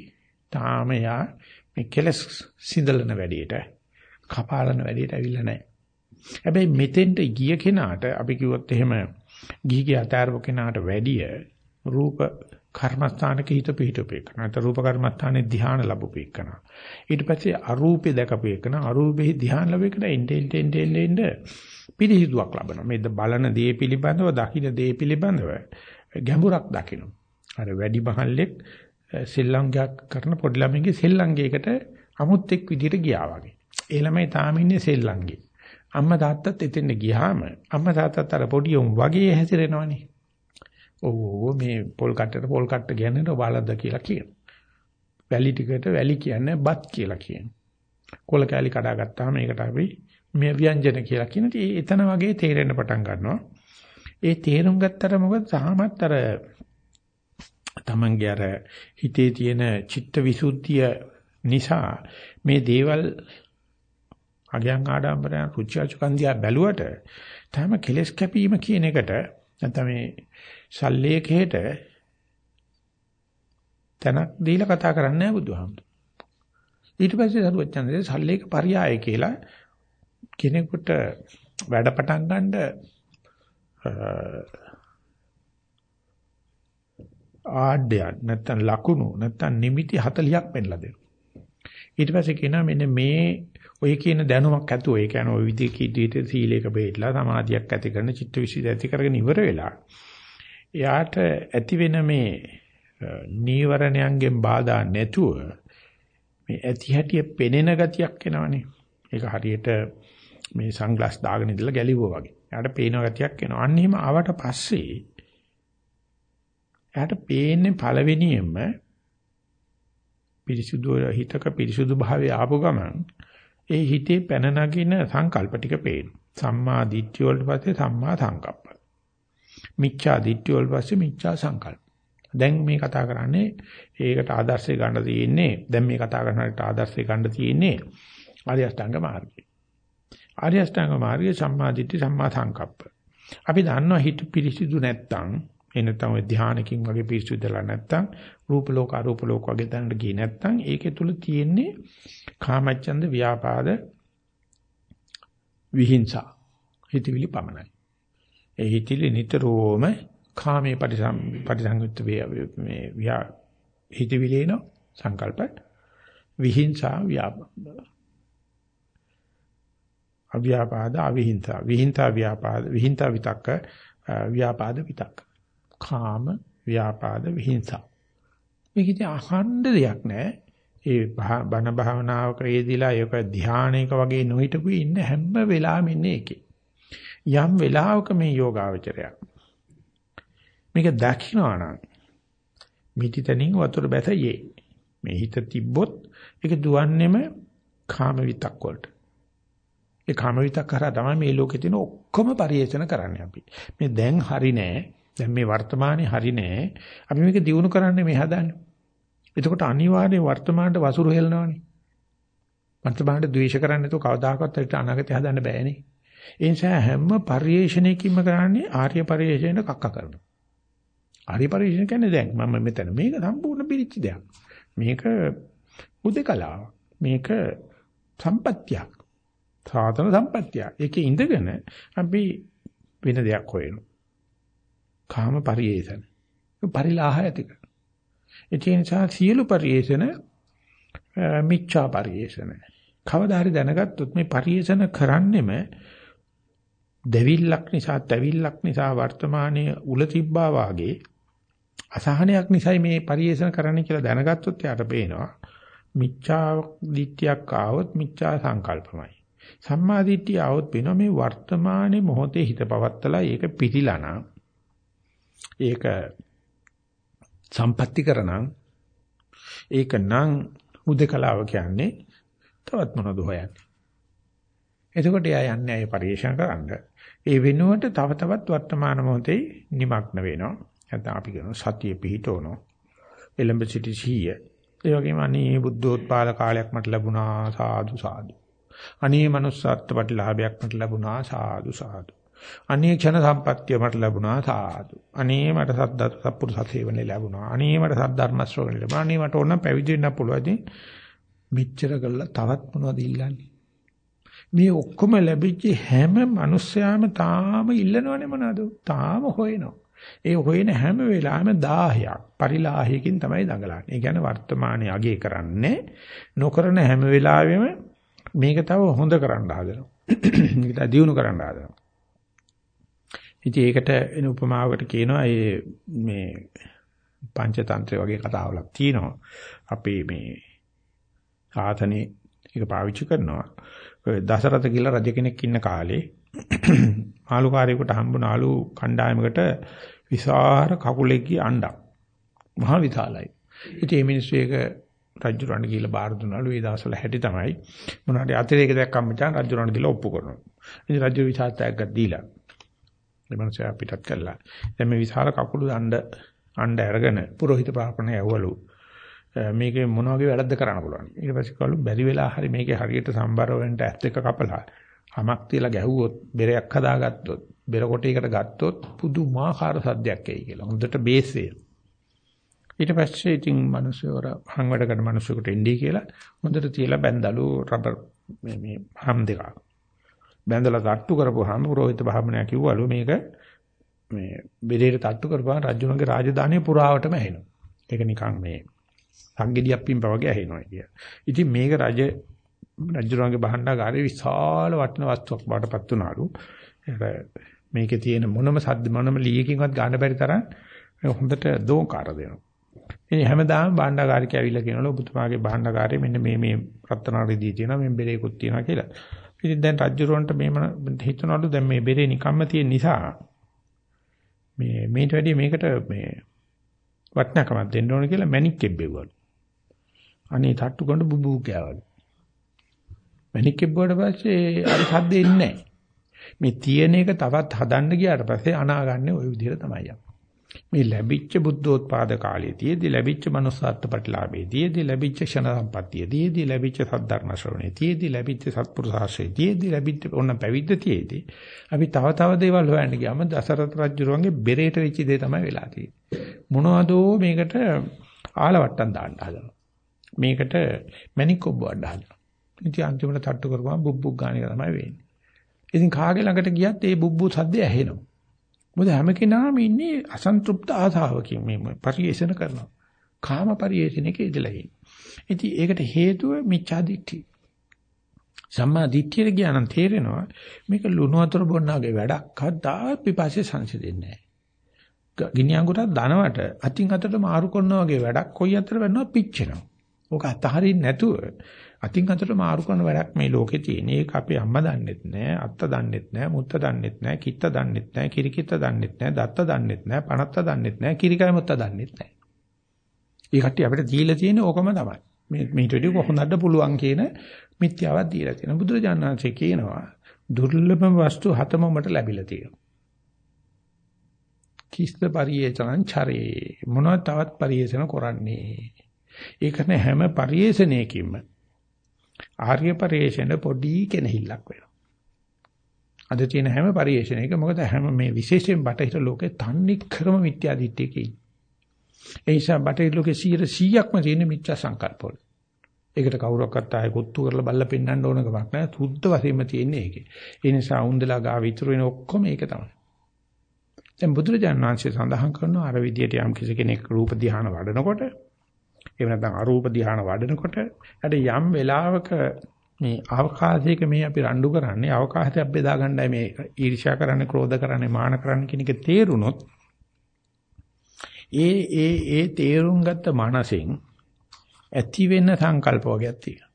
තාමයා මේ කෙලස් සිඳලන වැඩේට කපාලන වැඩේට ඇවිල්ලා නැහැ. හැබැයි මෙතෙන්ට ගිය කෙනාට අපි කිව්වොත් එහෙම ගිහිගේ අතාරපු කෙනාට වැඩිය රූප කර්මස්ථානක හිත පිහිටුපේකන. නැත්නම් රූප කර්මස්ථානයේ ධ්‍යාන ලැබුපේකන. ඊට පස්සේ අරූපේ දැකපේකන අරූපේ ධ්‍යාන ලැබෙකන එnde ende ende ende පිළිහිදුවක් ලබනවා. මේ බලන දේ පිළිබඳව දකින්න දේ පිළිබඳව ගැඹුරක් දකින්න. අර වැඩි මහල්ලෙක් සෙල්ලම්ගයක් කරන පොඩි ළමයිගේ සෙල්ලම්ගයකට අමුත් එක් විදිහට ගියා වගේ. ඒ ළමයි තාම ඉන්නේ සෙල්ලම්ගේ. අම්මා තාත්තත් එතෙන්ට ගියාම අම්මා තාත්තත් අර පොඩි උන් වගේ හැසිරෙනවනේ. ඔව් මේ පොල් කට්ටට පොල් කට්ට කියන්නේ බාලද්ද කියලා කියනවා. වැලි ටිකට වැලි කියන්නේ බත් කියලා කියනවා. කොල කෑලි කඩා ගත්තාම ඒකට අපි මේ ව්‍යංජන කියලා කියන ඉතින් එතන වගේ තේරෙන්න පටන් ගන්නවා. ඒ තේරුම් ගත්තට මොකද සාමත් අර තමන්ගේ අර හිතේ තියෙන චිත්ත විසුද්ධිය නිසා මේ දේවල් අගයන් ආඩම්බරයන් රුචිඅචුකන්දියා බැලුවට තම කෙලස් කැපීම කියන එකට නැත්නම් මේ ශල්ලේකේට තැනක් දීලා කතා කරන්නේ නැහැ බුදුහාමුදුරුවෝ. ඊට පස්සේ සරුවච්චන්දේ සල්ලේක පරියාය කියලා කෙනෙකුට වැඩ පටන් ගන්න ආඩයක් නැත්තම් ලකුණු නැත්තම් නිමිති 40ක් පෙන්ලා දෙනවා. ඊට පස්සේ කියනවා මෙන්න මේ ඔය කියන දැනුමක් ඇතුව ඒ කියන්නේ ওই විදිහේ කීwidetilde සීලයක බෙදලා සමාධියක් ඇති කරන චිත්ත විසුද්ධිය ඇති කරගෙන ඉවර වෙලා එයාට ඇති වෙන මේ නීවරණයන්ගෙන් බාධා නැතුව මේ ඇති හැටිය පෙනෙන ගතියක් එනවනේ. ඒක හරියට මේ සන්ග්ලාස් දාගෙන ඉඳලා ගැලිවුවා වගේ. එයාට පේන ගතියක් එනවා. අන්න එහෙම ආවට පස්සේ එයාට පේන්නේ පළවෙනියෙන්ම පිරිසුදු හිතක පිරිසුදු භාවය ආපු ගමන් ඒ හිතේ පැන නගින සංකල්ප ටික පේනවා. සම්මා දිට්ඨිය වලට පස්සේ සම්මා සංකප්ප. මිච්ඡා දිට්ඨිය වලට පස්සේ මිච්ඡා සංකල්ප. දැන් මේ කතා කරන්නේ ඒකට ආදර්ශය ගන්න තියෙන්නේ දැන් මේ කතා කරනකට ආදර්ශය ගන්න තියෙන්නේ ආර්ය අෂ්ටාංග මාර්ගය. ආර්ය අෂ්ටාංග මාර්ගය සම්මා දිට්ඨි සම්මා සංකප්ප. අපි දන්නවා හිත පිරිසිදු නැත්තම් එනතම ධානයකින් වගේ පිරිසුදුලා නැත්තම් රූප ලෝක අරූප ලෝක වගේ තැනකට ගියේ නැත්තම් ඒකේ තුල තියෙන්නේ කාමච්ඡන්ද ව්‍යාපාද විහිංසා හිතවිලි පමණයි. ඒ හිතවිලි නිතරම කාමයේ පරිසම් පරිසංයුක්ත මේ ව්‍යා හිතවිලි එන සංකල්ප විහිංසා ව්‍යාපාද අව්‍යාපාද අවිහිංසා විහිංසා ව්‍යාපාද විහිංසා විතක්ක ව්‍යාපාද විතක්ක කාම ව්‍යාපාද විහිංසා මේක ඉතින් අහන්න දෙයක් නැහැ. ඒ බණ භාවනාවක යෙදিলা ඒක ධානයක වගේ නොහිටපු ඉන්න හැම වෙලාවෙම ඉන්නේ ඒකේ. යම් වෙලාවක මේ යෝගාවචරය මේක දකින්නවා නම් මිටිතනින් වතුර බැසයේ මේ හිත තිබ්බොත් ඒක දුවන්නේම කාම විතක් වලට. ඒ කාම විතක් කරා තමයි මේ ලෝකේ තියෙන ඔක්කොම පරිේෂණ කරන්නේ අපි. මේ දැන් හරි නෑ. දැන් මේ වර්තමානයේ හරි නෑ. අපි මේක දිනු කරන්නේ මේ හදන්නේ. එතකොට අනිවාර්යයෙන් වර්තමානට වසුරු හෙලනවනේ වර්තමානට ද්වේෂ කරන්නේ නැතුව කවදාකවත් අනාගතය හදන්න බෑනේ. ඒ නිසා හැම පරිේශණයකින්ම කරන්නේ ආර්ය පරිේශණයට කක්ක කරනවා. ආර්ය පරිේශණ කියන්නේ දැන් මම මෙතන මේක සම්පූර්ණ පිළිච්ච දෙයක්. මේක උදේකලාව. මේක සම්පත්තියක්. සාධන සම්පත්තිය. ඒකේ ඉඳගෙන අපි වෙන දෙයක් හොයනවා. කාම පරිේශන. පරිලාහ ඇති කරනවා. ඒ නිසා සියලු පරිේශන මිච්ඡා පරිේශන. කවදා හරි දැනගත්තොත් මේ පරිේශන කරන්නෙම දෙවිල්ලක් නිසා තැවිල්ලක් නිසා වර්තමානයේ උල තිබ්බා වාගේ අසහනයක් නිසායි මේ පරිේෂණ කරන්න කියලා දැනගත්තොත් යාට පේනවා මිච්ඡා දිට්ඨියක් ආවොත් මිච්ඡා සංකල්පමයි. සම්මා දිට්ඨිය ආවොත් වෙනවා මේ වර්තමානයේ මොහොතේ හිත පවත්තලා ඒක පිටිලානම් ඒක සම්පatti කරනං ඒක නම් උදකලාව කියන්නේ තවත් මොනවද හොයන්නේ? එතකොට එයා යන්නේ ඒ පරිේෂණ කරන්න. ඒ වෙනුවට තව තවත් වර්තමාන මොහොතේ নিমগ্ন වෙනවා. නැත්නම් අපි කියනවා සතිය පිහිටවනවා. එලඹ සිටි සිහිය. ඒ වගේම අනේ බුද්ධෝත්පාද කාලයක් මට ලැබුණා සාදු සාදු. අනේ manussත්ත්ව ප්‍රතිලාභයක් මට ලැබුණා සාදු සාදු. අනේ ක්ෂණ සම්පත්තිය මට ලැබුණා සාදු. අනේ මට සද්දත් සත්පුරුෂ සේවනේ ලැබුණා. අනේ මට සද්ධර්ම ශ්‍රවණය ලැබුණා. අනේ මට ඕන පැවිදි වෙන්න පුළුවන්. මෙච්චර කළා තවත් මොනවද ඉල්ලන්නේ? මේ ඔක්කොම ලැබිච්ච හැම මිනිස්යාම තාම ඉල්ලනවනේ මොනවද? තාම හොයනවා. ඒ හොයන හැම වෙලාවෙම 1000ක් පරිලාහයකින් තමයි දඟලන්නේ. ඒ කියන්නේ වර්තමානයේ අගේ කරන්නේ නොකරන හැම වෙලාවෙම මේක තව හොඳ කරන්න හදනවා. මේක දියුණු කරන්න හදනවා. ඉතින් ඒකට එන උපමාවකට කියනවා ඒ මේ පංචතන්ත්‍රය වගේ කතාවලක් තියෙනවා. අපි මේ ආතනේ ඒක පාවිච්චි කරනවා. දසරත කියලා රජ කෙනෙක් ඉන්න කාලේ මාළුකාරයෙකුට හම්බුනාලු කණ්ඩායමකට විසාර කකුලෙක්ගේ අණ්ඩක්. මහා විශාලයි. ඉතින් මේ මිනිස්සු ඒක රජුරණ කියලා බාර දුන්නාලු ඒ දවස්වල හැටි තමයි මොනවාට අතිරේක දැක්කම මචං රජුරණ දීලා ඔප්පු කරනවා. ඉතින් රජු විසාතයක් දීලා මේ මිනිස්සයා පිටත් කළා. දැන් මේ විසාර කකුළු අණ්ඩ අණ්ඩ අරගෙන පුරোহিত ප්‍රාපණය ඇවවලු. මේකේ මොන වගේ වැරද්ද කරන්න පුළුවන්. ඊට පස්සේ කවලු බැරි වෙලා හරි මේකේ හරියට සම්බර වෙන්න ඇස් දෙක කපලා හමක් තියලා ගැහුවොත් බෙරයක් හදාගත්තොත් බෙර කොටයකට ගත්තොත් පුදුමාකාර සද්දයක් එයි කියලා. හොඳට බේස් ඊට පස්සේ ඉතින් මිනිස්සුවර හං වැඩ කරන මිනිස්සුකට එන්නේ කියලා හොඳට තියලා බැඳලු රබර් මේ මේ හම් දෙකක්. බැඳලා තට්ටු කරපුවාම පුරোহিত භාවනය කිව්වලු මේක මේ බෙරේට තට්ටු කරපුවාම රජුණගේ රාජධානිය පුරාවටම ඇහෙනවා. ඒක නිකන් මේ සංගෙඩියක් පිම්ප වගේ ඇහෙනවා කිය. ඉතින් මේක රජ රජුරන්ගේ භාණ්ඩාගාරේ විශාල වටින වස්තුවක් බාටපත් උනාලු. මේකේ තියෙන මොනම සද්ද මොනම ලීයකින්වත් ගන්න බැරි තරම් හොඳට දෝංකාර දෙනවා. ඉතින් හැමදාම භාණ්ඩාගාරික ඇවිල්ලා කියනවලු ඔබතුමාගේ භාණ්ඩාගාරේ මෙන්න මේ මේ රත්නාරිදී තියෙනවා මේ බෙරේකුත් තියෙනවා කියලා. ඉතින් දැන් රජුරවන්ට මේම හිතනවලු දැන් මේ බෙරේ නිකම්ම තියෙන නිසා මේ මේට වැඩිය මේකට මේ වටිනාකමක් දෙන්න ඕන කියලා මැණික් කෙබ්බෙවලු. අනේ තට්ටු කරන බුබු කෑවලු. මැණික් කෙබ්බුවට පස්සේ අර සද්ද එන්නේ නැහැ. මේ තියෙන එක තවත් හදන්න ගියාට පස්සේ අනාගන්නේ ওই විදිහට තමයි යන්නේ. මේ ලැබිච්ච බුද්ධෝත්පාද කාලයේදී ලැබිච්ච manussාත්ත්ව ප්‍රතිලාභයේදී ලැබිච්ච ක්ෂණ සම්පත්තියේදී ලැබිච්ච සද්ධර්ම ශ්‍රවණයේදී ලැබිච්ච සත්පුරුෂාශ්‍රයේදී ලැබිච්ච ඕන පැවිද්දතියේදී අපි තව තව දේවල් හොයන්න ගියාම දසරථ රජුරුවන්ගේ බෙරේට වෙච්ච දේ තමයි වෙලා තියෙන්නේ. මොනවදෝ මේකට ආලවට්ටම් දාන්න හදනවා. මේකට මැණික් ඔබ වඩ හදනවා. ඉතින් අන්තිමට තට්ටු කරපුවම බුබ්බුක් ගන්න එක තමයි වෙන්නේ. ඉතින් කාගේ ළඟට ගියත් ඒ බුබ්බු සද්දය ඇහෙනවා. මොකද හැම කෙනාම ඉන්නේ අසන්තෘප්ත ආසාවකින් මේ පරිේෂණ කරනවා. කාම පරිේෂණයක ඉඳලා ඉන්නේ. ඉතින් ඒකට හේතුව මිච්ඡා දිට්ඨිය. සම්මා දිට්ඨියට ඥානන් තේරෙනවා මේක ලුණු වතුර බොන්නාගේ වැඩක්. කවදා පිපාසය සංසිඳෙන්නේ නැහැ. ගිනි අඟුරක් දනවට අතින් අතට මාරු කරනවා වගේ වැඩක් කොයි අතට වෙන්නව පිච්චෙනවා. ඕක අතහරින්න නැතුව අතින් අතට මාරු කරන වැඩක් මේ ලෝකේ තියෙන. ඒක අපේ අම්මා දන්නෙත් නෑ, අත්ත දන්නෙත් නෑ, මුත්ත දන්නෙත් නෑ, කිත්ත දන්නෙත් නෑ, කිරිකිත්ත දන්නෙත් නෑ, දත්ත දන්නෙත් නෑ, පණත්ත දන්නෙත් නෑ, කිරිකයි මුත්ත දන්නෙත් නෑ. ඒ කට්ටිය අපිට දීලා තියෙන ඕකම තමයි. මේ මේට වැඩි කොහොමද පුළුවන් කියන මිත්‍යාවක් දීලා තියෙනවා. බුදුරජාණන් වහන්සේ කියනවා දුර්ලභම වස්තු හතම මට ලැබිලා තියෙනවා. කිස්ත පරිේෂණං චරේ මොනවද තවත් පරිේෂණ කරන්නේ ඒක හැම පරිේෂණයකින්ම ආර්ය පරිේෂණ පොඩි කෙනහිල්ලක් වෙනවා අද තියෙන හැම පරිේෂණයක මොකද හැම මේ විශේෂයෙන් බටහිර ලෝකේ තන්නේ ක්‍රම මිත්‍යා දිට්ඨියකයි ඒ නිසා බටහිර ලෝකේ 100%ක්ම තියෙන මිත්‍යා සංකල්පවල ඒකට කවුරක්වත් ආයෙ කුත්තු කරලා බල්ල පෙන්වන්න ඕන කමක් නැහැ. සුද්ධ වශයෙන්ම තියෙන්නේ ඒකේ. ඒ නිසා උන්දලා ගාව ඉතුරු වෙන ඔක්කොම ඒක තමයි. දැන් බුදුරජාණන් වහන්සේ සඳහන් කරනවා අර විදියට යම් කිසි කෙනෙක් රූප ධ්‍යාන වඩනකොට එහෙම නැත්නම් අරූප ධ්‍යාන වඩනකොට ඊට යම් වෙලාවක මේ අවකාශයක මේ අපි රණ්ඩු කරන්නේ අවකාශයක් බෙදා ගන්නයි මේ ඊර්ෂ්‍යා කරන්නේ ක්‍රෝධ කරන්නේ මාන කරන්නේ කියන එක තේරුනොත් ඒ ඒ ඒ තේරුම් ගත්ත මනසෙන් ඇති වෙන සංකල්ප වර්ගයක් තියෙනවා.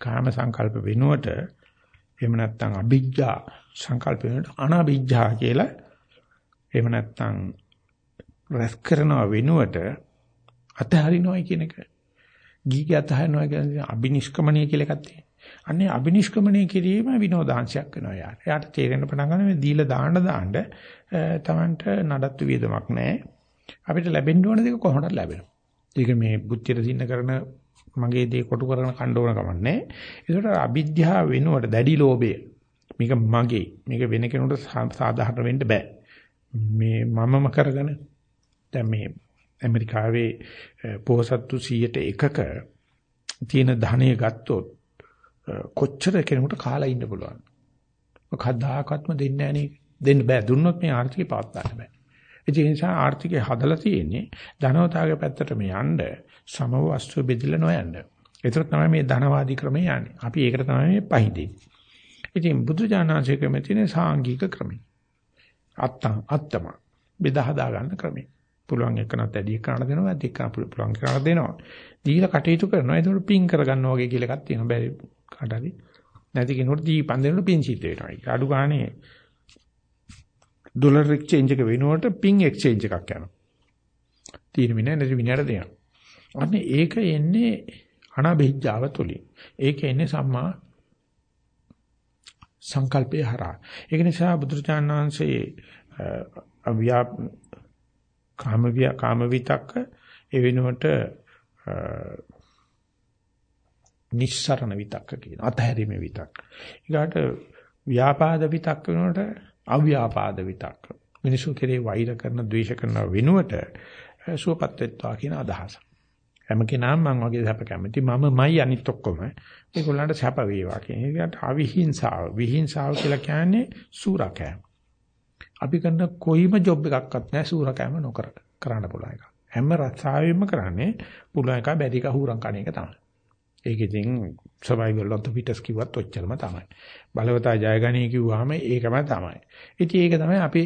කාම සංකල්ප වෙනුවට එහෙම නැත්නම් අභිජ්ජා සංකල්ප වෙනුවට අනභිජ්ජා කියලා එහෙම නැත්නම් රැස් කරනව වෙනුවට අතහරිනවා කියන එක. ගීගේ අතහරිනවා කියන්නේ අබිනිෂ්ක්‍මණය කියලා එකක් තියෙනවා. අන්නේ අබිනිෂ්ක්‍මණය කිරීම විනෝදාංශයක් වෙනවා යාට. එයාට තේරෙන්න පටන් ගන්න මේ දීලා දාන්න දාන්න තමන්ට නඩත්තු වියදමක් නැහැ. අපිට ලැබෙන්න ඕන දේ කොහොමද ලැබෙනවා. ඒක මේ බුද්ධියට සින්න කරන මගේ දේ කොටු කරන කණ්ඩෝන කමන්නේ. ඒකට අවිද්‍යාව වෙනුවට දැඩි ලෝභය. මේක මගේ. මේක වෙන කෙනෙකුට සාධාරණ වෙන්න බෑ. මේ මමම කරගෙන දැන් මේ ඇමරිකාවේ පොහසත්තු 100ට එකක තියෙන ධනය ගත්තොත් කොච්චර කෙනෙකුට කාලා ඉන්න පුළුවන්. කවදාකවත්ම දෙන්නේ නැහැ දෙන්න බෑ. දුන්නොත් මේ ආර්ථිකය පවත්වා ගන්න බෑ. ඒ නිසා ආර්ථිකය හදලා තියෙන්නේ ධනවතාවගේ පැත්තට මේ යන්න සම වස්තු බෙදලා නොයන්න. ඒතර තමයි මේ ධනවාදී ක්‍රමය යන්නේ. අපි ඒකට තමයි මේ පහඳින්නේ. ඉතින් බුදු දානංශයේ ක්‍රමයේ තියෙන සාංගික ක්‍රමය. අත්තම් අත්තම බෙදා හදා ගන්න ක්‍රමය. පුළුවන් එකනත් ඇඩි කරන දෙනවා ඇඩි කරන පුළුවන් කරන දෙනවා. දීලා කටයුතු කරනවා. ඒකට පින් කරගන්නවා වගේ කියලා එකක් තියෙනවා. බැරි කාට හරි නැති කෙනෙකුට දීපන් දෙනකොට පින් සිද්ධ වෙනවා. ඒක අඩු ගානේ ඩොලර් එක්ස්චේන්ජ් එක වෙනුවට පින් එක්ස්චේන්ජ් එකක් යනවා. තීන මිනිහ නැති මිනිහට දෙනවා. අන්න ඒක එන්නේ අනබෙහිජාව තුලින්. ඒක එන්නේ සම්මා සංකල්පේ හරහා. ඒක නිසා බුදුරජාණන් වහන්සේ අව්‍යා කාම විය කාම විතක්ක ඒ වෙනුවට නිස්සරණ විතක්ක කියන අතහැරීමේ විතක්ක. ඊගාට ව්‍යාපාද විතක්ක වෙනුවට අව්‍යාපාද විතක්ක. මිනිසු කෙරේ වෛර කරන, ද්වේෂ කරන වෙනුවට සුවපත් වෙත්වා කියන අදහස. හැම කෙනාම මං වගේ සැප කැමති මමමයි අනිත් ඔක්කොම ඒගොල්ලන්ට සැප වේවා කියන එකට අවිහිංසාව විහිංසාව කියලා කියන්නේ සූරකෑම අපි කරන කොයිම ජොබ් එකක්වත් නැහැ සූරකෑම නොකර කරන්න පුළුවන් එක හැම රස්සාවෙම කරන්නේ පුළුවන් එක බැරි එක හුරන් කණ එක තමයි ඒක ඉතින් සර්වයිවල් ඔෆ් ද ෆිටස් කිව්වත් ඔච්චරම තමයි බලවතා ජයගනී කිව්වහම ඒකම තමයි ඉතින් ඒක තමයි අපි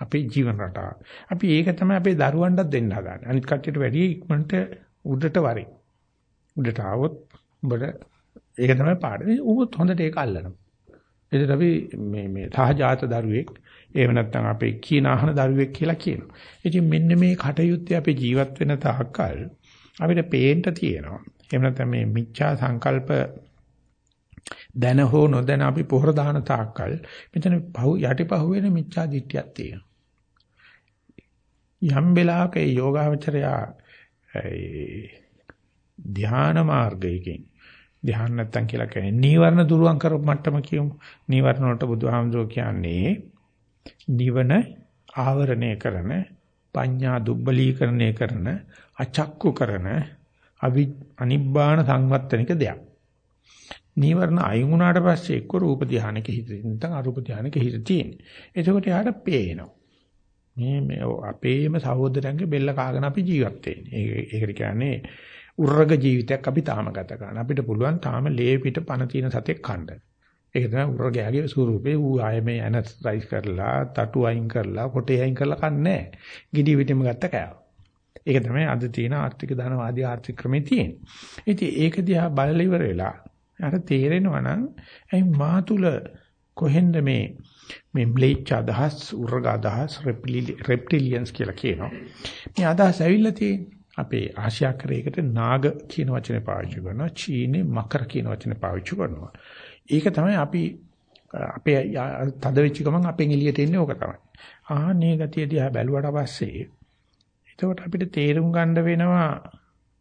අපේ ජීවන රටාව අපි ඒක තමයි අපේ දරුවන්ටත් දෙන්න හදාන්නේ අනිත් කට්ටියට වැඩි ඉක්මනට උඩට වරේ. උඩට ආවොත් උඹට ඒක තමයි පාඩේ. උඹත් හොඳට ඒක අල්ලනවා. එතකොට අපි මේ මේ සහජාත දරුවෙක් එහෙම නැත්නම් අපේ කීන අහන දරුවෙක් කියලා කියනවා. ඉතින් මෙන්න මේ කටයුත්තේ අපි ජීවත් වෙන තාක්කල් අපිට පේන්න තියෙනවා. එහෙම නැත්නම් මේ මිච්ඡා සංකල්ප දැන හෝ නොදැන අපි පොහොර දාන තාක්කල් මෙතන පහු යටිපහුව වෙන මිච්ඡා දිට්ඨියක් තියෙනවා. යම් වෙලාවක යෝගාවචරයා ධ්‍යාන මාර්ගයකින් ධ්‍යාන නැත්තම් කියලා කියන්නේ නීවරණ දුරුවන් කර මට්ටම කියමු. නීවරණ වලට බුදුහාමුදුරුවෝ කියන්නේ නිවන ආවරණය කරන පඤ්ඤා දුබ්බලීකරණය කරන අචක්කු කරන අනිබ්බාන සංවත්තනික දෙයක්. නීවරණ අයින් වුණාට පස්සේ එක්ක රූප ධානයක හිත නැත්නම් අරූප ධානයක හිත තියෙන්නේ. එතකොට යාට පේනවා. මේ මේ අපේම සහෝදරයන්ගේ බෙල්ල කාගෙන අපි ජීවත් වෙන්නේ. ඒකට කියන්නේ උර්රග ජීවිතයක් අපි තාම ගත කරන. අපිට පුළුවන් තාම ලේ පිට පණ තියෙන සතෙක් කන්න. ඒක තමයි උරගයාගේ ස්වරූපේ ඌ ආයේ මේ ඇනස්තයිස් කරලා, තටු අයින් කරලා, කොටේ අයින් කරලා කන්නේ නැහැ. gidi පිටින්ම ගත්ත කෑවා. ඒක තමයි අද තියෙන ආර්ථික ධනවාදී ආර්ථික ක්‍රමේ තියෙන්නේ. ඉතින් ඒක දිහා බලලා ඉවර වෙලා අර තේරෙනවා නම් ඇයි මා තුල කොහෙන්ද මේ මේ බ්ලේච් අදහස් උර්ග අදහස් රෙප්ටිලියන්ස් කියලා කියනවා. මේ අදහස් ඇවිල්ලා තියෙන්නේ. අපේ ආශ්‍යාකරයකට නාග කියන වචනේ පාවිච්චි කරනවා. චීනේ මකර කියන වචනේ පාවිච්චි කරනවා. ඒක තමයි අපි අපේ තද වෙච්ච ගමන් අපෙන් එළියට එන්නේ ඕක තමයි. ආහනේ ගතිය දිහා බැලුවට පස්සේ එතකොට අපිට තේරුම් ගන්න වෙනවා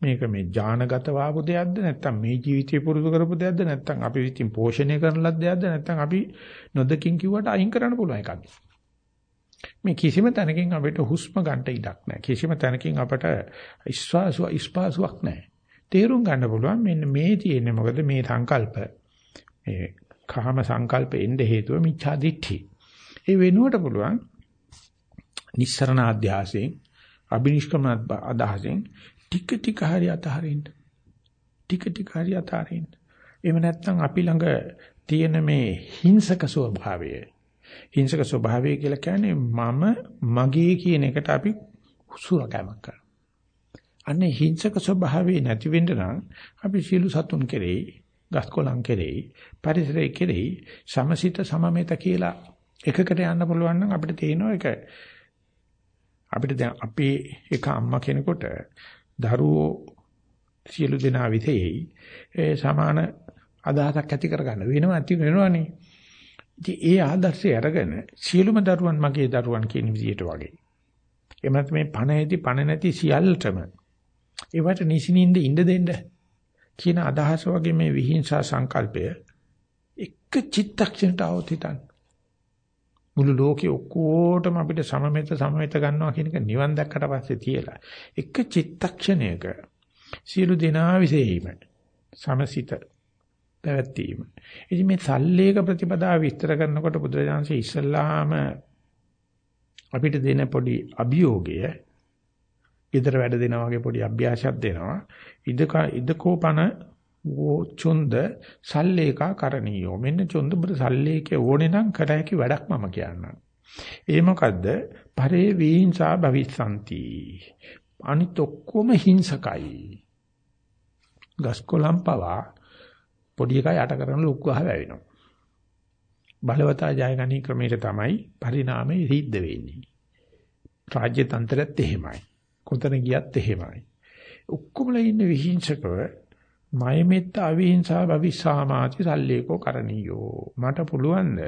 මේක මේ ඥානගත වාපු දෙයක්ද නැත්නම් මේ ජීවිතේ පුරුදු කරපු දෙයක්ද නැත්නම් අපි විසින් පෝෂණය කරන ලද දෙයක්ද නැත්නම් අපි නොදකින් කිව්වට අයින් කරන්න පුළුවන් එකක්ද මේ කිසිම තැනකින් අපිට හුස්ම ගන්න ඉඩක් නැහැ. කිසිම තැනකින් අපට විශ්වාසුව ඉස්පාසුවක් නැහැ. තේරුම් ගන්න පුළුවන් මෙන්න මේ තියෙන්නේ මොකද? මේ සංකල්ප. මේ කාම සංකල්ප එන්න හේතුව මිච්ඡා දිට්ඨි ඒ වෙනුවට පුළුවන් නිස්සරණ අධ්‍යාසයෙන් අබිනිෂ්ක්‍රම අදහසෙන් ටික ටික හරි අතහරින්න. ටික ටික හරි අතහරින්න. එහෙම නැත්නම් අපි ළඟ තියෙන මේ හිංසක ස්වභාවය හිංසක ස්වභාවය කියලා කියන්නේ මම මගේ කියන එකට අපි සුරකෑමක් කරනවා. අන්නේ හිංසක ස්වභාවය නැති වෙන්න නම් අපි සියලු සතුන් කෙරෙහි, ගස්කොලන් කෙරෙහි, පරිසරය කෙරෙහි සමසිත සමමෙත කියලා එකකට යන්න පුළුවන් නම් අපිට තේරෙනවා ඒක අපිට දැන් අපේ එක අම්මා කෙනෙකුට දරුවෝ සියලු දෙනා විතෙයි ඒ සමාන අදහසක් ඇති කරගන්න වෙනවා ඇති වෙනවනේ. ඉතින් ඒ ආදර්ශය අරගෙන සියලුම දරුවන් මගේ දරුවන් කියන විදිහට වගේ. එමත් මේ පණ ඇති පණ නැති සියල්ලටම ඒවට නිසිනින්ද ඉඳ දෙන්න කියන අදහස වගේ මේ විහිංසා සංකල්පය එක චිත්තක්ෂණට આવොත් හිතන්න. මුළු ලෝකේ ඔක්කොටම අපිට සමමෙත සමමෙත ගන්නවා කියන එක නිවන් දැක්කට පස්සේ තියලා එක චිත්තක්ෂණයක සියලු දෙනා විශේෂීම සමසිත පැවැත්වීම. ඉතින් මේ සල්ලේක ප්‍රතිපදාව විස්තර කරනකොට බුදුරජාන්සේ ඉස්සල්ලාම අපිට දෙන පොඩි අභියෝගය ඊතර වැඩ දෙනා වගේ පොඩි අභ්‍යාසයක් දෙනවා. ඉදක ඉදකෝපන චුන්ද සල්ලේකා කරණීයෝ. මෙන්න චුන්ද බුදු සල්ලේකේ ඕනේ නම් කර හැකි වැඩක් මම කියන්නම්. ඒ මොකද්ද? පරේ වීංසා භවිස්සanti අනිත් ඔක්කොම හිංසකයි. ගස්කොලම් පවා පොඩි එකා යට කරන ලුක්වහ වැවෙනවා. බලවතා ජයගනී ක්‍රමයට තමයි පරිණාමය සිද්ධ වෙන්නේ. රාජ්‍ය තන්ත්‍රයත් එහෙමයි. කොතන ගියත් එහෙමයි. ඔක්කොමලා ඉන්න විහිංසකව. මයමෙත්ත අවිහිංසා භවිසාමාති සල්ලේකෝ කරණීයෝ. මට පුළුවන්ද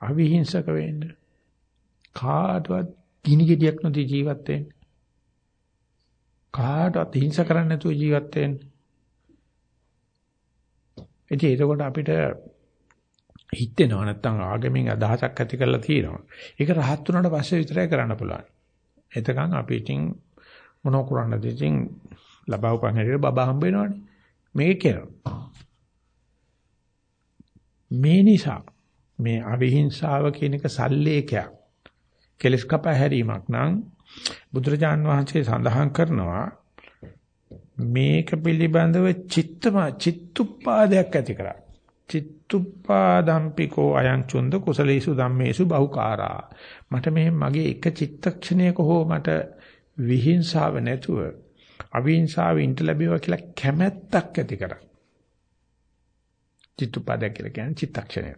අවිහිංසක වෙන්න කාටවත් ගිනි ගෙඩියක් නැති ජීවත් වෙන්න. කාටවත් හිංස කරන්නේ නැතුව ජීවත් වෙන්න. ඉතින් ඒකකොට අපිට හිතෙනවා නැත්තම් ආගමෙන් අදහසක් ඇති කරලා තියෙනවා. ඒක රහත් වුණාට පස්සේ විතරයි කරන්න පුළුවන්. එතකන් අපි ඉතින් මොනෝ කරන්නද ඉතින් ලබවපන් හැටියට බබා හම්බ වෙනවනේ මේක කරනවා. මේ නිසා මේ අවිහිංසාව කියන එක සල්ලේකයක්. කෙලස් කපා හැරීමක් නම් බුදුරජාන් වහන්සේ සඳහන් කරනවා මේක පිළිබඳව චිත්තම චිත්තුප්පාදයක් ඇති කරා. චිත්තුප්පාදම්පිකෝ අයං චුන්ද කුසලේසු ධම්මේසු බහුකාරා. මට මේ මගේ එක චිත්තක්ෂණයක හෝ මට විහිංසාව නැතුව අවිහිංසාව ඉන්ට ලැබේවා කියලා කැමැත්තක් ඇති කරා. චිත්තුපදයක් කියලා කියන්නේ චිත්තක්ෂණය.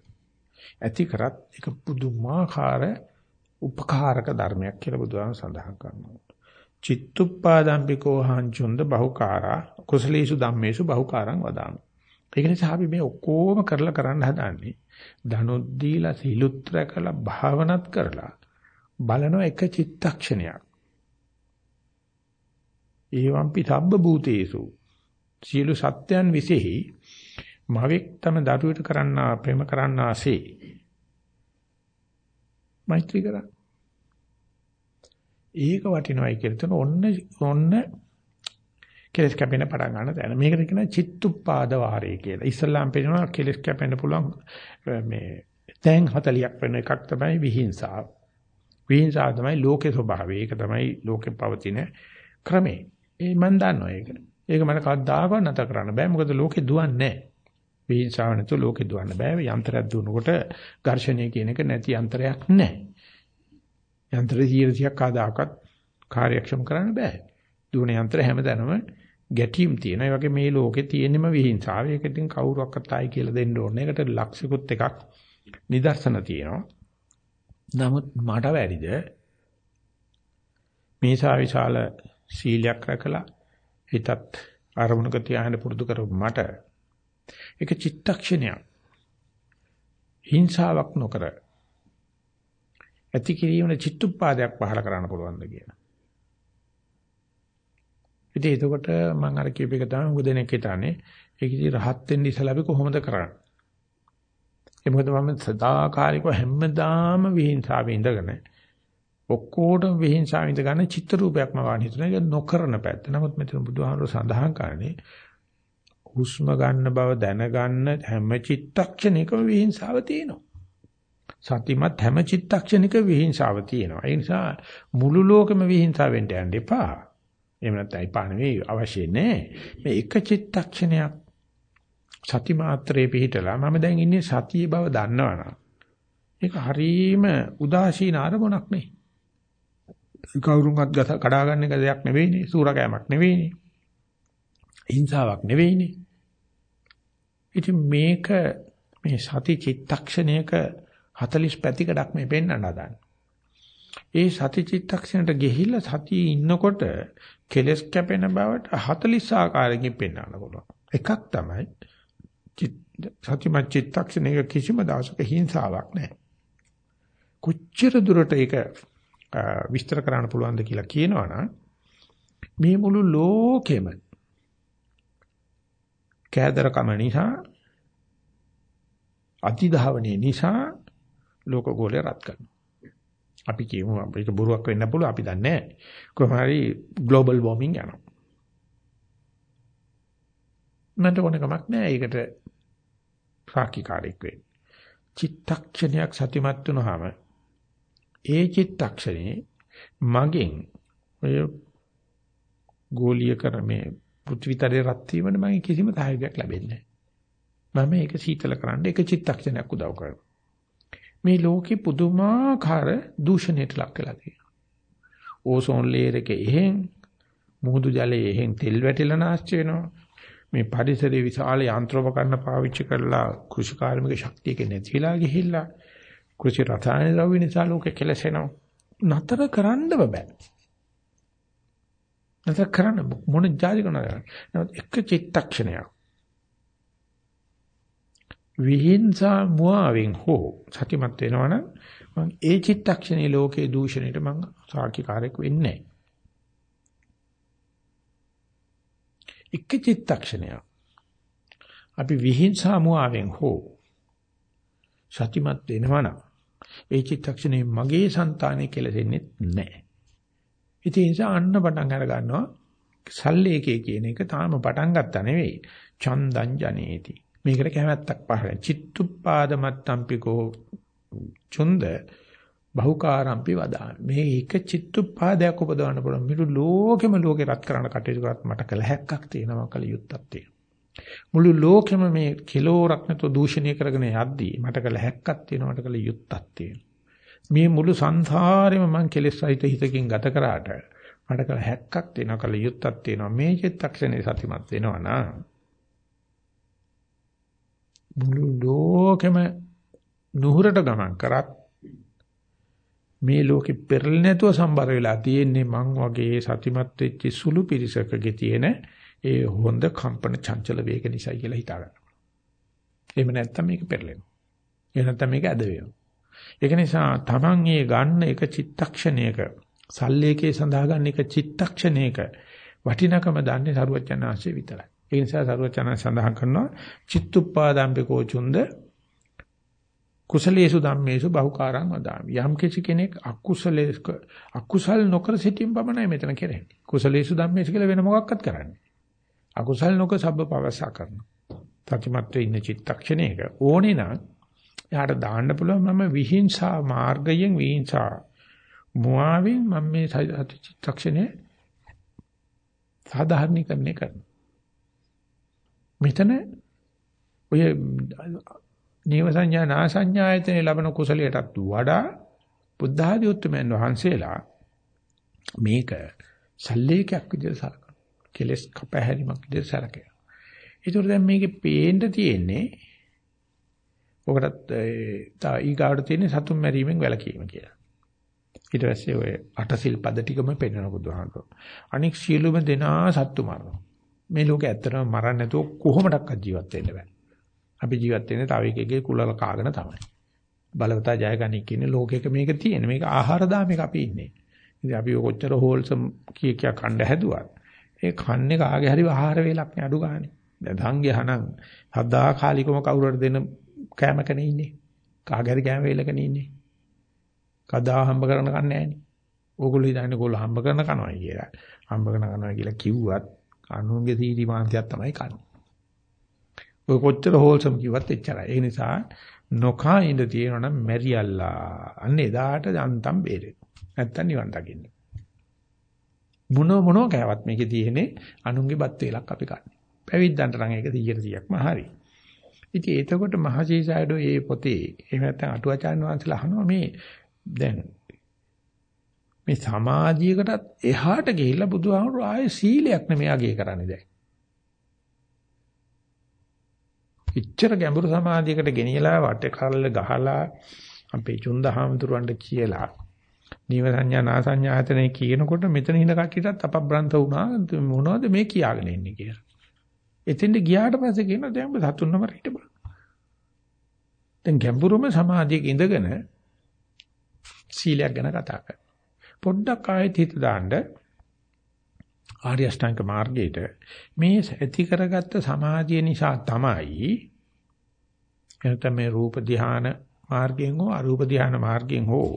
ඇති කරත් ඒක පුදුමාකාර උපකාරක ධර්මයක් කියලා බුදුහාම සඳහන් කරනවා. චිත්තුප්පාදම්බිකෝ හංචුන්ද බහුකාරා කුසලීසු ධම්මේසු බහුකාරං වදාමි. ඒක නිසා අපි මේ ඔක්කොම කරලා කරන්න හදාන්නේ ධනොත් දීලා සිලුත්‍ර කළා භාවනත් කරලා බලන එක චිත්තක්ෂණයක්. ඒවම්පි සබ්බ භූතේසු. සියලු සත්‍යයන් විසෙහි මවෙක් තම දරුවට කරන්නා ප්‍රේම කරන්නාසේ මෛත්‍රී කරා. ඒක වටිනවයි කියලා තන ඔන්න ඔන්න කෙලස් කැපෙන පටන් ගන්න තැන. මේකට කියනවා චිත්තුප්පාද වාරය කියලා. ඉස්ලාම් පෙන්නනවා කෙලස් කැපෙන්න පුළුවන් මේ තැන් 40ක් වෙන එකක් තමයි විහිංසාව විහිංසාව තමයි ලෝකේ ස්වභාවය. ඒක තමයි ලෝකේ පවතින ක්‍රමේ ඒ මන් දන්නවා ඒක. ඒක මට කවදාකවත් නැතර කරන්න බෑ. මොකද ලෝකේ දුවන්නේ නැහැ. විහිංසාව නැතුව ලෝකෙ දුවන්න බෑ. යන්ත්‍රයක් දුවනකොට ඝර්ෂණය කියන එක නැති යන්ත්‍රයක් නැහැ. යන්ත්‍රය 100ක් ආදාකත් කාර්යක්ෂම කරන්න බෑ. දුවන යන්ත්‍ර හැමදැනම ගැටීම් තියෙනවා. ඒ වගේ මේ ලෝකේ තියෙනම විහිංසාව. ඒක ඉතින් කවුරුවක්වත් ආයි කියලා දෙන්න ඕනේ. ඒකට ලක්ෂිකුත් එකක් නිදර්ශන තියෙනවා. නමුත් මට වැඩිද මේ සාවිශාල සීලයක් රැකලා හිතත් අරමුණක තියාගෙන පුරුදු කරපු මට ඒක චිත්තක්ෂණයක් හිංසාවක් නොකර ඇති කිරීමන චිත්තුප්පාදයක් පහල කරන්න පුළුවන්ද කියලා. ඉතින් එතකොට මම අර කියප එක තමයි උග දෙනෙක් හිතන්නේ ඒක ඉතින් රහත් වෙන්න ඉස්සලා අපි කොහොමද කරන්නේ? ඒ මොකද මම සදාකාලිකව හැමදාම විහිංසාවේ ඉඳගෙන ඔක්කොටම විහිංසාව ඉඳ ගන්න චිත්‍ර රූපයක්ම වාණ හිතන එක නොකරන පැත්ත. නමුත් මෙතන බුදුහාමර සඳහන් කරන්නේ හුස්ම ගන්න බව දැනගන්න හැම චිත්තක්ෂණයකම විහිංසාව තියෙනවා. සතිමත් හැම චිත්තක්ෂණයක විහිංසාව තියෙනවා. ඒ නිසා මුළු ලෝකෙම විහිංසාවෙන්ට යන්න එපා. එහෙම නැත්නම් එපා නෙවෙයි අවශ්‍ය නැහැ. මේ එක චිත්තක්ෂණයක් සති මාත්‍රේ පිහිටලා මම දැන් ඉන්නේ සතිය බව දන්නවනම් ඒක හරීම උදාසීන අරමුණක් නේ. කවුරුන්වත් කඩා ගන්න එක දෙයක් නෙවෙයිනේ. සූරකෑමක් නෙවෙයිනේ. හිංසාවක් නෙවෙයිනේ. ඉතින් මේක මේ සති චිත්තක්ෂණයක 40 පැතිකඩක් මේ පෙන්වන්න හදන්නේ. ඒ සති චිත්තක්ෂණයට ගිහිල්ලා සතියේ ඉන්නකොට කෙලස් කැපෙන බවට 40 ආකාරයකින් පෙන්වන්න පුළුවන්. එකක් තමයි සතිමත් චිත්තක්ෂණයක කිසිම දවසක හිංසාවක් නැහැ. කොච්චර දුරට ඒක විස්තර කරන්න පුළුවන්ද කියලා කියනවනම් මේ මුළු ලෝකෙම කෑදරකම නිසා අතිධාවනයේ නිසා ලෝක ගෝලය රත් කරනවා. අපි කියමු අපිට බොරුවක් වෙන්න පුළුවන් අපි දන්නේ නැහැ. කොහොම හරි ග්ලෝබල් වෝමින් යනවා. මන්ට ඕන කමක් නැහැ. ඒකට සාකිකාරයක් වෙන්න. චිත්තක්ෂණයක් සතිමත් වුනහම ඒ චිත්තක්ෂණේ මගෙන් ඔය ගෝලීය කරමේ පෘථිවිතරේ රත් වීමන මගේ කිසිම සහයෝගයක් ලැබෙන්නේ නැහැ. මම ඒක සීතල කරන්න එක චිත්තක්ෂණයක් උදව් කරනවා. මේ ලෝකෙ පුදුමාකාර දූෂණයට ලක් වෙලා තියෙනවා. ඕසෝන් ලේයර් එකේ එහෙන් මුහුදු ජලයේ එහෙන් තෙල් වැටිලා නැස්ච වෙනවා. මේ පරිසරයේ විශාල යන්ත්‍රෝපකරණ පාවිච්චි කරලා කෘෂිකාර්මික ශක්තියක නැතිලා ගිහිල්ලා කෘෂි රසායන ද්‍රව්‍ය නිසා ලෝකෙ කෙලසෙනවා. නතර කරන්න බෑ. නතර කරන්න මොන ජාති කරනවද? එක චිත්තක්ෂණයක්. විහිංසා මුවාවෙන් හෝ සතිමත් වෙනවනම් මම ඒ චිත්තක්ෂණේ ලෝකේ දූෂණයට මම සාක්ෂිකාරයක් වෙන්නේ නැහැ. එක චිත්තක්ෂණයක් අපි විහිංසා මුවාවෙන් හෝ සතිමත් වෙනවනම් ඒ චිත්තක්ෂණේ මගේ సంతානෙ කෙලෙන්නේ නැහැ. ඉතින් ඒ නිසා අන්න පටන් අර ගන්නවා සල්ලේකේ කියන එක තාම පටන් ගත්තා නෙවෙයි. චන්දං ජනේති. මේකට කැමැත්තක් පහළ. චිත්තුප්පාදමත්තම්පිකෝ චුන්ද බහුකාරම්පි වදා. මේ එක චිත්තුප්පාදයක් උපදවන්න පුළුවන්. මිලු ලෝකෙම ලෝකේ රත් කරන්න කටයුතු කරත් මට කල හැක්කක් තියෙනවා කල යුත්තක් තියෙනවා. මුළු ලෝකෙම මේ කිලෝරක් නැතුව දූෂණය කරගෙන යද්දී මට කළ හැක්කක් තියෙනවා මට කළ යුත්තක් තියෙනවා. මේ මුළු සංසාරෙම මං කෙලෙස් සහිත හිතකින් ගත කරාට මට කළ හැක්කක් තියෙනවා කළ යුත්තක් තියෙනවා මේ චිත්තක්ෂණේ සතිමත් වෙනවා නා මුළු ලෝකෙම නුහුරට ගමන් කරත් මේ ලෝකෙ පෙරළ නැතුව සම්බර වෙලා තියෙන්නේ මං වගේ සතිමත් වෙච්ච සුළු පිරිසකගේ තියෙන ඒ හොඳ කම්පන චංචල වේග නිසා කියලා හිතා ගන්න. එහෙම නැත්නම් මේක පෙරලෙනවා. එහෙම නැත්නම් මේක ඇද වෙනවා. ඒක නිසා Taman ඒ ගන්න එක චිත්තක්ෂණයක සල්ලේකේ සඳහා ගන්න එක චිත්තක්ෂණයක වටිනකම දන්නේ සරුවචනාංශේ විතරයි. ඒ නිසා සරුවචනාංශ සඳහන් කරනවා චිත්තුප්පාදම්පිකෝ චුන්ද කුසලේසු ධම්මේසු බහුකාරං වදාමි. යම් කිසි කෙනෙක් අකුසලේක අකුසල් නොකර සිටීම පමණයි මෙතන කරන්නේ. කුසලේසු ධම්මේසු කියලා වෙන මොකක්වත් කරන්නේ. අකුසල් නොක සබ්බ පවසා කරනවා. සත්‍යමත් වෙ ඉන්න චිත්තක්ෂණයක ඕනේ නම් එයාට දාන්න පුළුවන් මම විහිංසා මාර්ගයෙන් විහිංසා මුවාවෙන් මම මේ චිත්තක්ෂණය සාධාරණීකරණය කරනවා. මෙතන ඔය නීව සංඥා නා සංඥායතනේ ලබන කුසලයටත් වඩා බුද්ධ ආදී උත්තරමයන් වහන්සේලා මේක සල්ලේකයක් විදිහට සලකනවා. කෙලස් කපහැරීමක් විදිහට සලකනවා. ඒතර දැන් මේකේ පේන්න තියෙන්නේ ඔකටත් තා ඊගාවට තියෙන සතුම් මැරීමෙන් වැළකීම කියලා. ඊට පස්සේ ඔය අටසිල් පද ටිකම පෙන්වන බුදුහාමෝ. අනික් සියලුම දෙනා සත්තු මරනවා. මේ ලෝකේ ඇත්තටම මරන්න නැතුව කොහොමඩක්වත් ජීවත් වෙන්න බෑ. අපි ජීවත් වෙන්නේ තව එකෙක්ගේ කුලල කාගෙන තමයි. බලවතා ජයගනි කියන්නේ ලෝකෙක මේක තියෙන. මේක ආහාර දාමයක අපි ඉන්නේ. ඉතින් අපි කොච්චර හෝල්සම් කිය කිය කණ්ඩ හැදුවත් ඒ කන්නේ කාගේ හරි ආහාර වේලක් නේ අඩු ගානේ. දැන් ධංගයහනම් සදා කාලිකම කවුරුහරි දෙන කෑමකනේ ඉන්නේ. කාගේ හරි කෑම වේලකනේ ඉන්නේ. කදා හම්බ කරන කන්නේ නැහනේ. ඕගොල්ලෝ හිතන්නේ ඕගොල්ලෝ හම්බ කරන කනවායි කියලා. හම්බ කරන කනවා කියලා කිව්වත් අනුන්ගේ සීටි මාන්තියක් තමයි කන්නේ. ඔය කොච්චර හෝල්සම් කිව්වත් එච්චරයි. ඒ නිසා නොකා ඉඳ තියෙනවනම් මැරියල්ලා. අන්න එදාට යන්තම් බේරෙන්න. නැත්තම් නිවන් දකින්න. මොන මොනෝ කෑවත් මේකේ තියෙන්නේ අනුන්ගේ බත් වේලක් අපි කන්නේ. පැවිද්දන්ට නම් ඒක 100%ක්ම හරි. ඉතින් එතකොට මහසීසයඩෝ මේ පොතේ එහෙම නැත්නම් අටුවාචාර්ය වංශලා අහනවා මේ දැන් මේ සමාධියකටත් එහාට ගිහිල්ලා බුදුහාමුදුරුවෝ ආයේ සීලයක් නෙමෙයි අගය කරන්නේ දැන්. ඉච්ඡර ගැඹුරු සමාධියකට ගෙනියලා වටේ කරල්ල ගහලා අපේ චුන්දහාමුදුරුවන්ට කියලා නීව සංඥා නා සංඥා හතරේ කියනකොට මෙතන ඉන්න කට්ටියටත් අපබ්‍රන්ත වුණා මොනවද මේ කියාගෙන ඉන්නේ කියලා. එතෙන්ට ගියාට පස්සේ කියනවා දැන් ඔබ සතුන්නම හිටපන්. දැන් ගැඹුරුම සමාධියක ඉඳගෙන සීලයක් ගැන කතා කරනවා. පොඩ්ඩක් ආයෙත් හිත දාන්න ආර්ය අෂ්ටාංග මාර්ගයේට මේ ඇති කරගත්ත සමාධිය නිසා තමයි එතන මේ රූප ධාන මාර්ගයෙන් හෝ අරූප ධාන මාර්ගයෙන් හෝ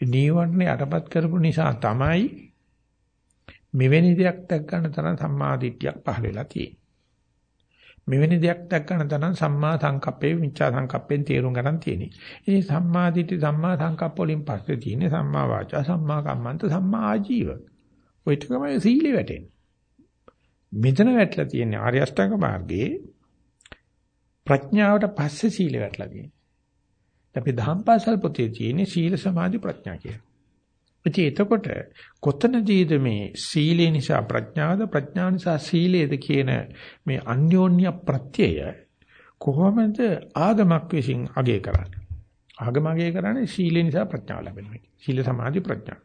නීවරණ යටපත් කරපු නිසා තමයි මෙවැනි දෙයක් දැක් ගන්න තරම් සම්මාදිට්ඨියක් පහළ වෙලා තියෙන්නේ. මෙවැනි දෙයක් දැක් ගන්න තරම් සම්මා සංකප්පේ මිච්ඡා සංකප්පෙන් තේරුම් ගන්න තියෙන්නේ. ඉතින් සම්මාදිට්ඨි සම්මා සංකප්ප වලින් පස්සේ තියෙන්නේ සම්මා වාචා සම්මා කම්මන්ත සම්මා ආජීව. ඔය ටිකමයි සීලෙ වැටෙන්නේ. මෙතන වැටලා තියෙන්නේ ආර්ය අෂ්ටාංග මාර්ගයේ ප්‍රඥාවට පස්සේ සීලෙ වැටලා තියෙන්නේ. අපි දහම්පාසල් පොතේ තියෙන්නේ සීල සමාධි ප්‍රඥා කියලා. ඉතින් එතකොට කොතනදීද මේ සීලේ නිසා ප්‍රඥාවද ප්‍රඥාව නිසා සීලේද කියන මේ අන්‍යෝන්‍ය ප්‍රත්‍යය කොහොමද ආගමක් විසින් අගය කරන්නේ? ආගම අගය කරන්නේ සීලේ නිසා ප්‍රඥාව ලැබෙනවා. සීල සමාධි ප්‍රඥා.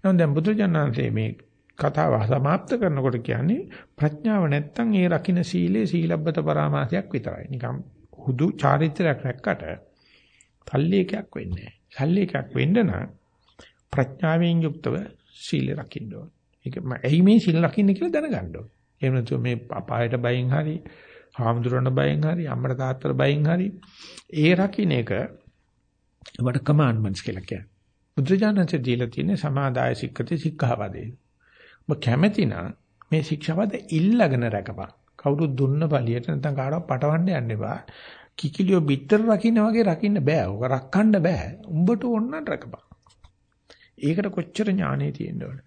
නමුත් දැන් බුදුජානනාංශයේ මේ කතාව සමාප්ත කරනකොට කියන්නේ ප්‍රඥාව නැත්තම් ඒ රකින්න සීලේ සීලබ්බත පරාමාසයක් විතරයි. නිකම් හුදු චාරිත්‍රයක් රැක්කට සල්ලේකයක් වෙන්නේ නැහැ. සල්ලේකයක් වෙන්න නම් ප්‍රඥාවෙන් යුක්තව සීල රකින්න ඕන. ඒක ඇයි මේ සීල රකින්න කියලා දැනගන්න ඕන. එහෙම නැත්නම් මේ අපායට බයෙන් හරි, හාමුදුරන බයෙන් හරි, අම්මට තාත්තට බයෙන් හරි ඒ රකින්න එක වට කමාන්ඩ්මන්ට්ස් කියලා කියන්නේ. බුදුජානකසේ දීලා තියෙන සමාදාය සික්කති සික්ඛාපදේ. ඔබ කැමැති නම් මේ ශික්ෂාපද ඉල්ලගෙන රැකපන්. කවුරුත් දුන්න පළියට නැත්නම් කාටවත් පටවන්න යන්න එපා. කිකිලියෝ බිත්තර රකින්න වගේ රකින්න බෑ. ඔක රක්කන්න බෑ. උඹට ඕන නම් රකපන්. ඒකට කොච්චර ඥානෙ තියෙන්න ඕන.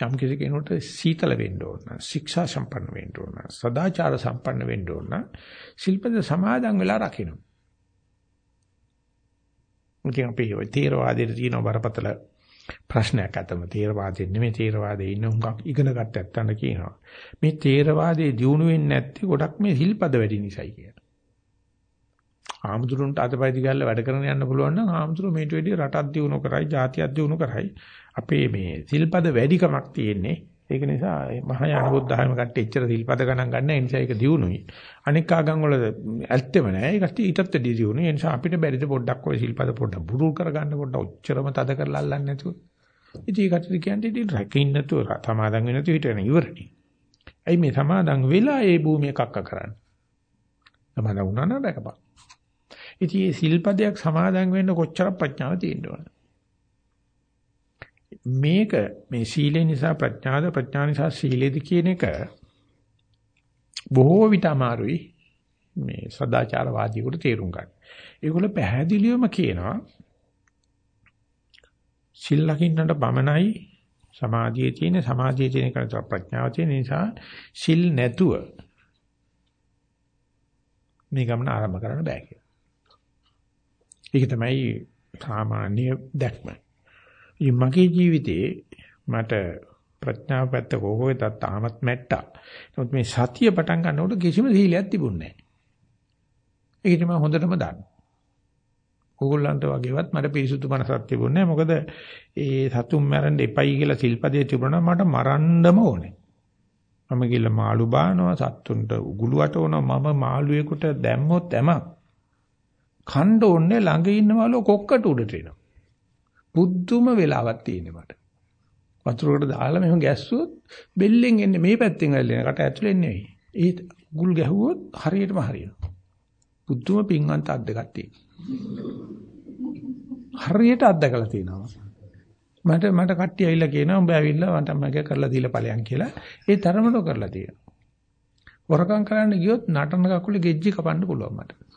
යම් කිසි කෙනෙකුට සීතල වෙන්න ඕන. ශික්ෂා සම්පන්න වෙන්න ඕන. සදාචාර සම්පන්න වෙන්න ඕන. ශිල්පද සමාදන් වෙලා රකින්න. මුතින් අපි ඔය තේරවාදයේ තියෙන බරපතල ප්‍රශ්නයක් අතම තේරවාදයේ නෙමෙයි තේරවාදයේ ඉන්න හුඟක් ඉගෙන ගන්න නැත්තන කියනවා. මේ තේරවාදයේ දියුණු වෙන්නේ නැත්තේ ගොඩක් මේ හිල්පද වැඩි නිසායි කියලා. ආමුදුරුන්ට අතපයිති ගාලා වැඩ කරන යන්න පුළුවන් නම් ආමුදුරු මේට වැඩි රටක් දියුණු කරයි, ජාතියක් දියුණු කරයි. අපේ මේ සිල්පද වැඩිකමක් තියෙන්නේ. ඒක නිසා මහායාන බුද්ධායම කට්ටිය එච්චර සිල්පද ගණන් ගන්න ඒ නිසා ඒක දියුණුයි. අනික් ආගම් වල ඇත්තෙම නෑ. ඒ කට්ටිය ඊටත් වැඩි දියුණුයි. ඒ නිසා අපිට බැරිද පොඩ්ඩක් ඔය සිල්පද පොඩ්ඩක් බුරුල් කරගන්න පොඩ්ඩක් ඔච්චරම තද කරලා අල්ලන්නේ නැතුව. ඉතින් ඒ කට්ටිය කියන්නේ ඉතින් රැකින්න නැතුව සමාදන් වෙන්න නැතුව හිටගෙන ඉවරනේ. ඇයි මේ සමාදන් වෙලා ඒ භූමිය කක්ක කරන්නේ? සමාදන් වුණා නම් රැකපන්. ඉතින් මේ සිල්පදයක් සමාදන් වෙන්න කොච්චර ප්‍රඥාව තියෙන්න ඕන. මේක මේ සීලේ නිසා ප්‍රඥාද ප්‍රඥා නිසා සීලේද කියන එක බොහෝ විට අමාරුයි මේ සදාචාරවාදීකට තේරුම් ගන්න. ඒගොල්ලෝ පැහැදිලිවම කියනවා සිල් ලකින්නට බමනයි සමාධියේ තියෙන සමාධියේ තියෙන කරතර ප්‍රඥාව තියෙන නිසා සිල් නැතුව මේ ගමන ආරම්භ කරන්න බෑ කියලා. ඒක තමයි සාමාන්‍ය දැක්ම. ඉතින් මගේ ජීවිතේ මට ප්‍රඥාව පැත්ත කොහොමද තාමත් මැට්ටා. නමුත් මේ සතිය පටන් ගන්නකොට කිසිම සීලයක් තිබුණේ නැහැ. ඒක තමයි හොඳටම දන්න. ඕගොල්ලන්ට වගේවත් මට පිරිසුදු මනසක් තිබුණේ නැහැ. මොකද ඒ සතුම් මරන්න එපයි කියලා සිල්පදේ තිබුණා මට මරන්නම ඕනේ. මම ගිහලා මාළු බානවා සත්තුන්ට උගුලුවට ඕනවා මම මාළුවෙකුට දැම්මොත් එම කණ්ඩ ඕනේ ළඟ ඉන්න මාළු කොක්කට උඩට එනවා. බුද්ධුම වෙලාවක් තියෙන්නේ මට. වතුරකට දාලා මෙහෙම ගැස්සුවොත් බෙල්ලෙන් එන්නේ මේ පැත්තෙන් ඇල්ලෙන කට ඇතුලෙන් නෙවෙයි. ඒ උගුල් ගැහුවොත් හරියටම හරියනවා. බුද්ධුම පින්වන්ත අත් දෙකක් තියෙනවා. හරියට අත්දකලා තියෙනවා. මට මට කට්ටිය ඇවිල්ලා කියනවා උඹ ඇවිල්ලා මට මගේ කරලා දීලා ඵලයන් කියලා. ඒ තරමට කරලා තියෙනවා. වරකම් කරන්න ගියොත් නටන කකුලේ ගෙජ්ජි කපන්න පුළුවන් මට.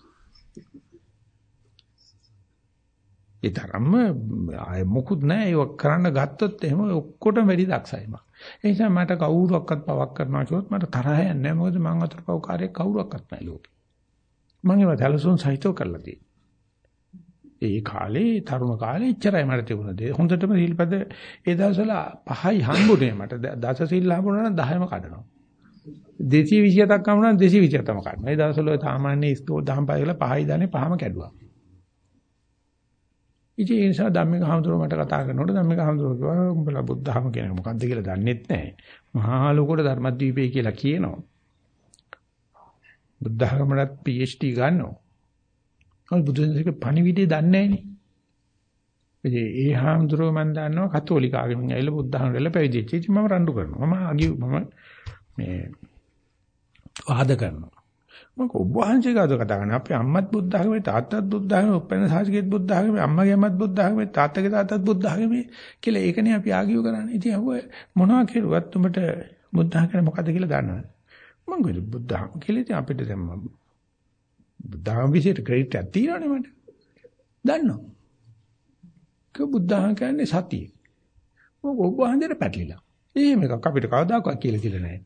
ඒ තරම්ම ආය මොකුත් නැහැ ඒක කරන්න ගත්තොත් එහෙම ඔක්කොටම වැඩි දක්ෂයි මම. ඒ නිසා මට කවුරුවක්වත් පවක් කරනවා කිව්වොත් මට තරහ යන්නේ නැහැ. මොකද මං අතර පවකාරයෙක් කවුරුවක්වත් නැහැ ලෝකේ. මම ඒවා සැලසුම් සහිතව කරලා තියෙනවා. ඒ කාලේ තරුණ කාලේ ඉච්චරයි මට තිබුණ දේ. හොඳටම සිල්පද ඒ දවස්වල පහයි හම්බුනේ මට. දස සිල් හම්බුනා නම් 10ම කඩනවා. 227ක් හම්බුනා නම් 227ම කඩනවා. ඒ දවස්වල සාමාන්‍ය ඉස්කෝල දහම් පහ කියලා පහයි දානේ පහම කැඩුවා. ඉතින් ඒ නිසා ධම්මික හඳුර මට කතා කරනකොට ධම්මික හඳුර කිව්වා උඹලා බුද්ධ ධර්ම කියන්නේ මොකද්ද කියලා දන්නෙත් නැහැ. මහා ලෝකෝට ධර්මද්වීපේ කියලා කියනවා. බුද්ධ ධර්මයට PhD ගන්නවා. කවුද බුදුන්සේක පණිවිඩය දන්නේ නැහනේ. ඒ හාමුදුරුවෝ මම දන්නවා කතෝලික ආගමෙන් ඇවිල්ලා බුද්ධ ධර්මවල පැවිදිච්ච. ඉතින් මම රණ්ඩු කරනවා. මම අගි මම මේ වාද කරනවා. මම ඔබ වහන්සේ ගාද කතා කරන්නේ අපේ අම්මත් බුද්ධ ධර්මයේ තාත්තත් බුද්ධ ධර්මයේ උපෙන් සාසිකෙත් බුද්ධ ධර්මයේ අම්මගේ අම්මත් බුද්ධ ධර්මයේ තාත්තගේ තාත්තත් බුද්ධ ධර්මයේ කියලා ඒකනේ අපි ආගියු කරන්නේ. ඉතින් අහුව මොනවා කෙරුවත් උඹට බුද්ධ ධර්ම මොකද්ද කියලා දන්නවද? මම කිව්වා බුද්ධ ධර්ම කියලා ඉතින් අපිට දැන් බුද්ධාගම විශේෂ ක්‍රෙඩිට් එකක් තියෙනවනේ මට. දන්නවා. ක බුද්ධාගම කියන්නේ සතිය. මොක ඔබ වහන්සේට පැටලිලා. එහෙම එකක් අපිට කවදාකවත් කියලා කියලා නැහැ.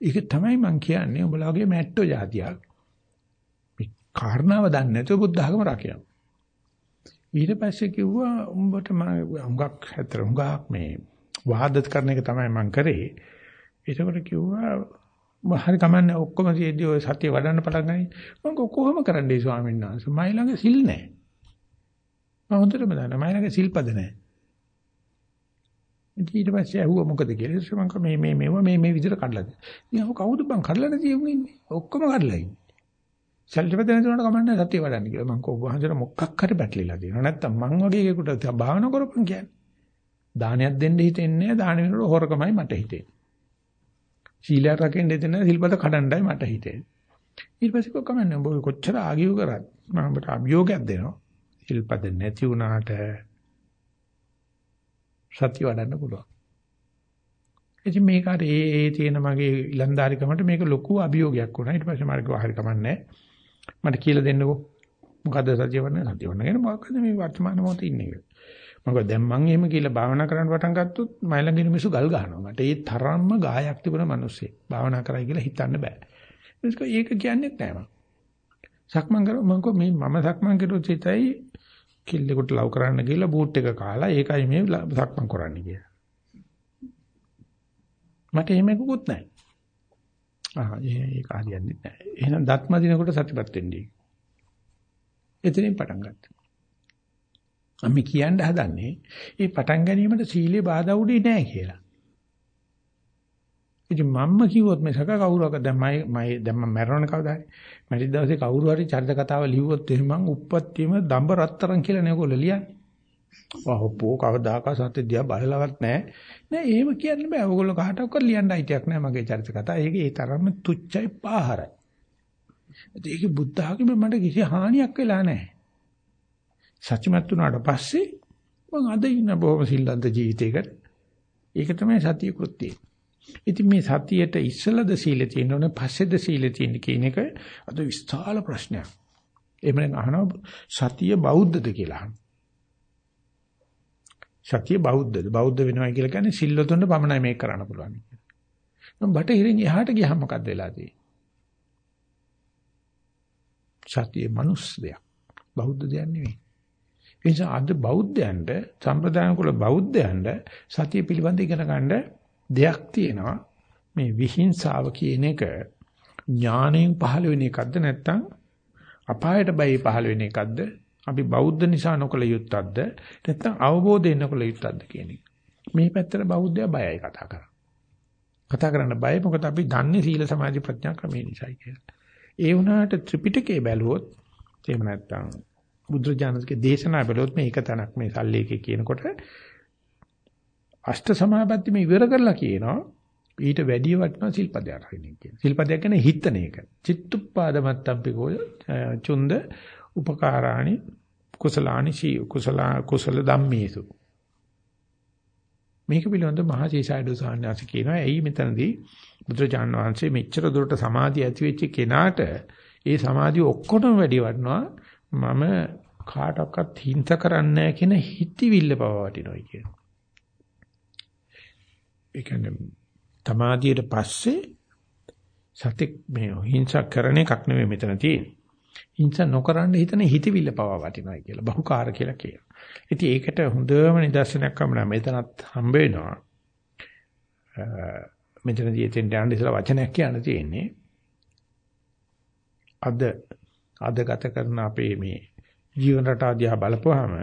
ඒක තමයි මම කියන්නේ උඹලාගේ මැට්ටෝ જાතියක්. මේ කාරණාව දන්නේ නැතුව බුද්ධාගම රකින්න. ඊට පස්සේ කිව්වා උඹට මම හුඟක් හැතර හුඟක් මේ වාදත් කරන එක තමයි මම කරේ. ඒකවල කිව්වා හරි කමන්නේ ඔක්කොම සියදී ඔය සතිය වඩන්න පටන් ගනි. මම කොහොම කරන්නේ ස්වාමීන් වහන්සේ? මයි ළඟ සිල් නැහැ. මම හොඳටම දන්නවා මයි ළඟ සිල්පද නැහැ. ඊට පස්සේ ඇහුවා මොකද කියලා. ඊට මම මේ මේ මේවා මේ මේ විදිහට කඩලා දෙන්න. ඉතින් කවුද බං කඩලා නැති ඉන්නේ? ඔක්කොම කඩලා ඉන්නේ. සල්ලිපද නැතුනට කමන්නේ සතිය වඩන්න කියලා. මම කෝ වහන්සේට මොකක් හරි පැටලිලා තියෙනවා. නැත්තම් මං වගේ එකෙකුට භාවනා කරපන් කියන්නේ. දානයක් දෙන්න හිතෙන්නේ නැහැ. දාන වෙනකොට හොරකමයි මට හිතෙන්නේ. සීලය රකින්න දෙන්න සිල්පද කඩන්නයි මට හිතෙන්නේ. ඊට පස්සේ කො කමන්නේ උඹ කොච්චර ආගියු කරත් මම ඔබට අභියෝගයක් දෙනවා. සිල්පද නැති වුණාට සත්‍ය වඩන්න පුළුවන්. ඉතින් මේක අර ඒ ඒ තියෙන මගේ ඉලන්දාරිකමට මේක ලොකු අභියෝගයක් වුණා. ඊට පස්සේ මම කිව්වා හරි කමන්නේ. මට කියලා දෙන්නකෝ. මොකද්ද සත්‍ය වඩන්නේ? සත්‍ය වඩන්න කියන්නේ මොකක්ද මේ වර්තමාන මොහොතේ ඉන්නේ කියලා. මොකද දැන් මම එහෙම කියලා භාවනා කරන්න පටන් ගත්තොත් මයි ළඟ ඉන්න මිනිස්සු ගල් ගහනවා. මට ඒ තරම්ම ගායක් තිබුණ මිනිස්සේ. භාවනා කරයි කියලා හිතන්න බෑ. ඒක කියන්නේ නැහැ මම. සක්මන් කර මම කො මේ මම සක්මන් කරුවොත් හිතයි කිල්ලෙකුට ලව් කරන්න ගිහලා බූට් එක කාලා ඒකයි මේ සක්මන් කරන්නේ කියලා. මට එහෙම එකකුත් නැහැ. ආ ඒක හරියන්නේ නැහැ. එහෙනම් දත්ම දිනකොට සතිපත් වෙන්නේ. එතනින් පටන් ගත්තා. අපි කියන්න හදන්නේ මේ පටන් ගැනීමට සීලේ බාධා උඩේ නැහැ කියලා. ඉතින් මම්ම කිව්වොත් මේ සක කවුරුවක දැන් මම මම දැන් මම මැරෙනවන කවදාද? මැරිච්ච දවසේ කවුරු හරි චරිත කතාව ලිව්වොත් එහෙනම් මං උප්පත්තියම දඹ රත්තරන් කියලා නේ ඔයගොල්ලෝ ලියන්නේ. වහපෝ කවදාකවත් සත්‍ය දිහා බලලවත් නැහැ. නෑ එහෙම කියන්න බෑ. ඔයගොල්ලෝ කාටවත් ලියන්න අයිතියක් නැහැ මගේ චරිත කතාව. ඒක ඒ තරම්ම තුච්චයි පාහරයි. ඒක බුද්ධ ආගමේ මට කිසි හානියක් වෙලා නැහැ. සත්‍යමත් වුණාට පස්සේ මම අද ඉන්න බොහොම සිල්ලන්ත ජීවිතයකට ඒක තමයි සතිය කෘත්‍යය. ඉතින් මේ සතියට ඉස්සලද සීලය තියෙනවනේ පස්සේද සීලය තියෙන කියන එක අද විස්තාල ප්‍රශ්නයක්. එහෙම අහනවා සතිය බෞද්ධද කියලා අහනවා. සතිය බෞද්ධද? බෞද්ධ වෙනවා කියලා කියන්නේ සිල්ලතුන්ට පමණයි මේක කරන්න පුළුවන් කියලා. මම බටහිරින් එහාට ගියාම මොකද්ද වෙලා තියෙන්නේ? සතිය මනුස්ස දෙයක්. බෞද්ධ දෙයක් නෙවෙයි. ඒ නිසා අද බෞද්ධයන්ට සම්ප්‍රදාන කුල බෞද්ධයන්ට සතිය පිළිබඳ ඉගෙන ගන්න දෙයක් තියෙනවා. මේ විහිංසාව කියන එක ඥාණයෙන් පහළ වෙන එකක්ද නැත්නම් අපායට බයි පහළ වෙන එකක්ද අපි බෞද්ධ නිසා නොකල යුත්තක්ද නැත්නම් අවබෝධයෙන් නොකල යුත්තක්ද කියන එක. මේ පැත්තට බෞද්ධයා බයයි කතා කරන්නේ. කතා කරන්න බය මොකද අපි දන්නේ සීල සමාධි ප්‍රඥා ක්‍රමේ නිසායි කියලා. ඒ වුණාට ත්‍රිපිටකේ බැලුවොත් එහෙම නැත්නම් බුදුරජාණන්ගේ දේශනා බැලුවොත් මේ එක තැනක් මේ සල්ලේකේ කියනකොට අෂ්ට සමාපatti මේ ඉවර කරලා කියනවා ඊට වැඩි වටනවා සිල්පදයක් හරිනේ කියන. සිල්පදයක් කියන්නේ හිතන එක. චිත්තුප්පාදමත්තම්පිකෝ චුන්ද උපකාරාණි කුසලානි සී කුසල කුසල ධම්මේසු. මේක පිළිබඳව මහා සීසයිඩෝ සාන්නාස කියනවා එයි මෙතනදී බුදුරජාන් වහන්සේ මෙච්චර දුරට සමාධිය ඇති වෙච්ච කෙනාට ඒ සමාධිය ඔක්කොටම වැඩි වටනවා මම කාටවත් හිංස කරන්නේ නැහැ කියන හිතවිල්ල පව වටිනොයි කියනවා. ඒ කියන්නේ සමාධියට පස්සේ සතෙක් මේ හිංසා කරන එකක් නෙවෙයි මෙතන තියෙන්නේ. හිංසා නොකරන්න හිතන හිතවිල්ල පවා වටිනවා කියලා බහුකාර කියලා කියනවා. ඉතින් ඒකට හොඳම නිදර්ශනයක් වුණා මෙතනත් හම්බ වෙනවා. මෙතනදී එතෙන් යන ඉතල වචනයක් කියන්න තියෙන්නේ. අද අද ගත කරන අපේ මේ ජීවන රටාව දිහා බලපුවාම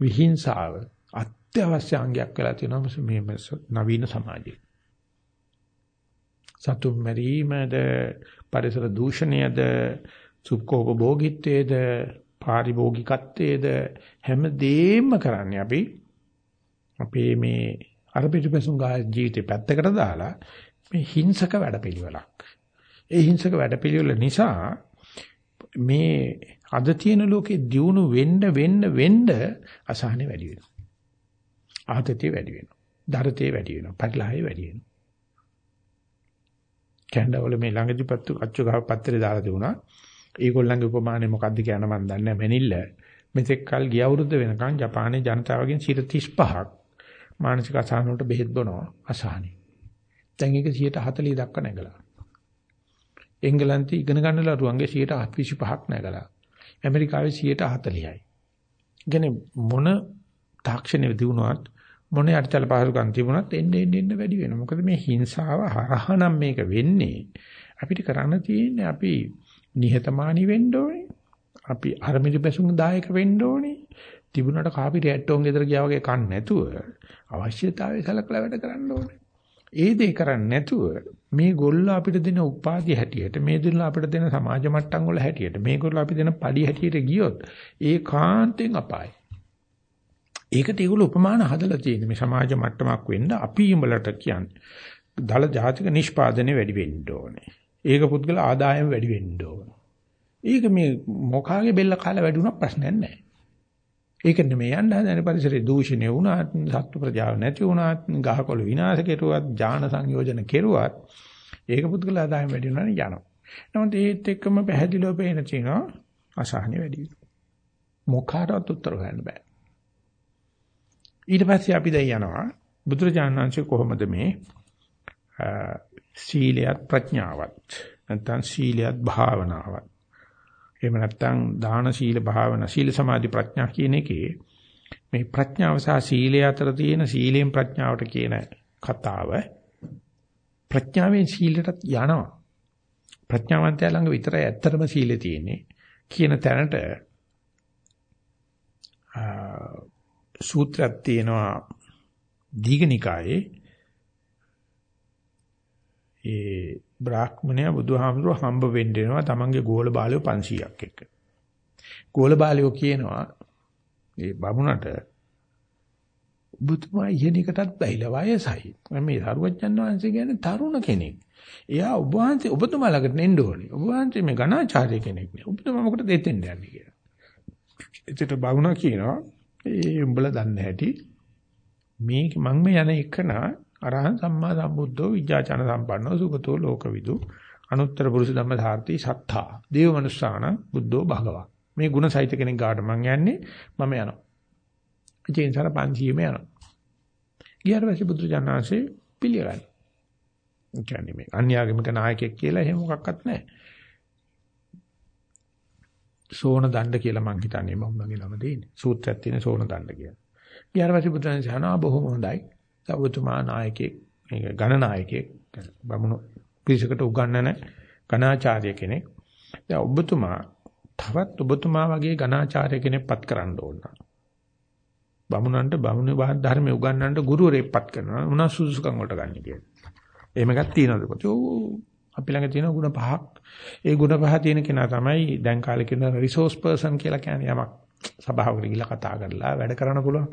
විහිංසාව අත්‍යවශ්‍ය අංගයක් වෙලා තියෙනවා මේ නවීන සමාජයේ. සතුම් මරීමද පරිසර දූෂණයද සුඛෝපභෝගීත්වයේද පාරිභෝගිකත්වයේද හැමදේම කරන්නේ අපි අපේ මේ අර පිටිපසුන් ගා ජීවිතේ පැත්තකට දාලා මේ හිංසක වැඩපිළිවෙලක්. ඒ හිංසක වැඩපිළිවෙල නිසා මේ අද තියෙන ලෝකේ දියුණු වෙන්න වෙන්න වෙන්න අසහනෙ වැඩි වෙනවා. ආතතිය වැඩි වෙනවා. දරතේ වැඩි වෙනවා. පරිලහය වැඩි වෙනවා. කැනඩාවල මේ ළඟදී පත්තු අච්චු ගහ පත්තරේ දාලා දුණා. ඒගොල්ලන්ගේ උපමානේ මොකද්ද කියන මන් දන්නේ නැහැ මෙනිල්ල. මෙතෙක් කල් ගිය අවුරුද්ද වෙනකන් ජපානයේ ජනතාවගෙන් 35ක් මානසික අසහන වලට බෙහෙත් බොනවා අසහනයි. දැන් ඒක 140 දක්වා නැගලා. එංගලන්තේ ඉගෙන ගන්න ලරුවන්ගේ 125ක් නැගලා. ඇමරිකාවේ 140යි. කියන්නේ මොන තාක්ෂණය දිනුවත් මොන යටිතල පහසුකම් තිබුණත් එන්න එන්න එන්න වැඩි වෙනවා. මොකද මේ හිංසාව හරහා නම් මේක වෙන්නේ. අපිට කරන්න තියෙන්නේ අපි නිහතමානී වෙන්න ඕනේ. අපි අරමිරි බැසුම් දායක වෙන්න ඕනේ. තිබුණාට කාපි රැට්ටෝන් ගෙදර ගියා වගේ කන්න නැතුව අවශ්‍යතාවය සලකලා වැඩ කරන්න ඕනේ. ඒ දේ කරන්නේ නැතුව මේ ගොල්ල අපිට දෙන උපාධිය හැටියට මේ දුන්න අපිට දෙන සමාජ මට්ටම් වල හැටියට මේගොල්ල අපි දෙන padi හැටියට ගියොත් ඒ කාන්තෙන් අපායයි. ඒකට ඒගොල්ලෝ උපමාන හදලා තියෙන්නේ මේ සමාජ මට්ටමක් වෙන්න අපි උඹලට කියන්නේ. දල ජාතික නිෂ්පාදනය වැඩි වෙන්න ඕනේ. ඒක පුද්ගල ආදායම වැඩි වෙන්න ඕනේ. ඒක මේ මොකාගේ බෙල්ල කාලා වැඩි වුණා ප්‍රශ්නයක් නැහැ. ඒක නෙමෙයි යන්න හදන පරිසරයේ දූෂණය වුණාත්, සත්ව ප්‍රජාව නැති වුණාත්, ගහකොළ විනාශ කෙරුවත්, ඥාන සංයෝජන කෙරුවත් ඒක පුද්ගල ආදායම වැඩි වෙනවා යනවා. නමුත් ඒත් එක්කම පැහැදිලිව පේන තියෙනවා අසහනෙ වැඩි වෙනවා. මොකාටවත් උත්තර හොයන්න බෑ. ඊට පස්සේ අපි දැන් යනවා. බුදුරජාණන් වහන්සේ කොහොමද මේ සීලයත් ප්‍රඥාවත් නැත්නම් සීලයත් භාවනාවත් එහෙම නැත්නම් දාන සීල භාවනා සීල සමාධි ප්‍රඥා කියන එකේ මේ ප්‍රඥාව සහ සීලය අතර තියෙන සීලෙන් ප්‍රඥාවට කියන කතාව ප්‍රඥාවෙන් සීලයට යනවා. ප්‍රඥාවන්තයා ළඟ විතරයි ඇත්තටම සීලය තියෙන්නේ. කියන තැනට සූත්‍රයක් තියෙනවා දීඝනිකායේ ඒ බ්‍රාහ්මණයා බුදුහාමුදුරුව හම්බ වෙන්න වෙනවා තමන්ගේ ගෝල බාලයෝ 500ක් එක්ක. ගෝල බාලයෝ කියනවා ඒ බමුණට බුදුමා ඉහෙනිකටත් බැහැලා වයසයි. මේ සරුවච්චන් වහන්සේ කියන්නේ තරුණ කෙනෙක්. එයා ඔබ වහන්සේ ඔබතුමා ළඟට එන්න ඕනේ. ඔබ වහන්සේ මේ ගණාචාර්ය කෙනෙක් නේ. ඔබතුමා මොකටද දෙතෙන් යන්නේ කියලා. එතකොට බමුණා කියනවා ඒ උඹලා දන්නේ නැහැටි මේ මං මේ යන එකන අරහං සම්මා සම්බුද්ධෝ විජ්ජාචන සම්පන්නෝ සුගතෝ ලෝකවිදු. අනුත්තර පුරුෂ ධම්ම ධාර්ති සත්තා. දේව මනුස්සාන බුද්ධෝ භගවා. මේ ಗುಣ සහිත කෙනෙක් ගාට මං යන්නේ මම යනවා. ඉතින් සර 500ම යනවා. ගියාට පස්සේ බුදු ජානනාංශේ පිළිගන්න කියන්නේ මේ අන්‍යාගමික නායකයෙක් කියලා එහෙම මොකක්වත් නැහැ. සෝන දණ්ඩ කියලා මං හිතන්නේ මම මගේ නම දෙන්නේ. සූත්‍රයක් තියෙන සෝන දණ්ඩ කියලා. ඊට පස්සේ බුදුන් සහනා බොහොම හොඳයි. ඔබතුමා නායකයෙක් මේක ගණනායකයෙක් බමුණු පිරිසකට උගන්වන ගණාචාර්ය කෙනෙක්. දැන් ඔබතුමා තවත් ඔබතුමා වගේ ගණාචාර්ය කෙනෙක් පත් කරන්න ඕන. බමුණන්ට බමුණ ධර්මයේ උගන්වන්නට ගුරුවරයෙක් පත් කරනවා. මොනවා සුසුකම් වලට ගන්න කියලා. එහෙම එකක් තියෙනවද කොච්චෝ අපි ළඟ තියෙන ಗುಣ පහක්. ඒ ಗುಣ පහ තියෙන කෙනා තමයි දැන් කාලේ කියන රිසෝස් පර්සන් කියලා කියන්නේ යමක් සභාවකට ගිහිල්ලා කතා කරලා වැඩ කරන්න පුළුවන්.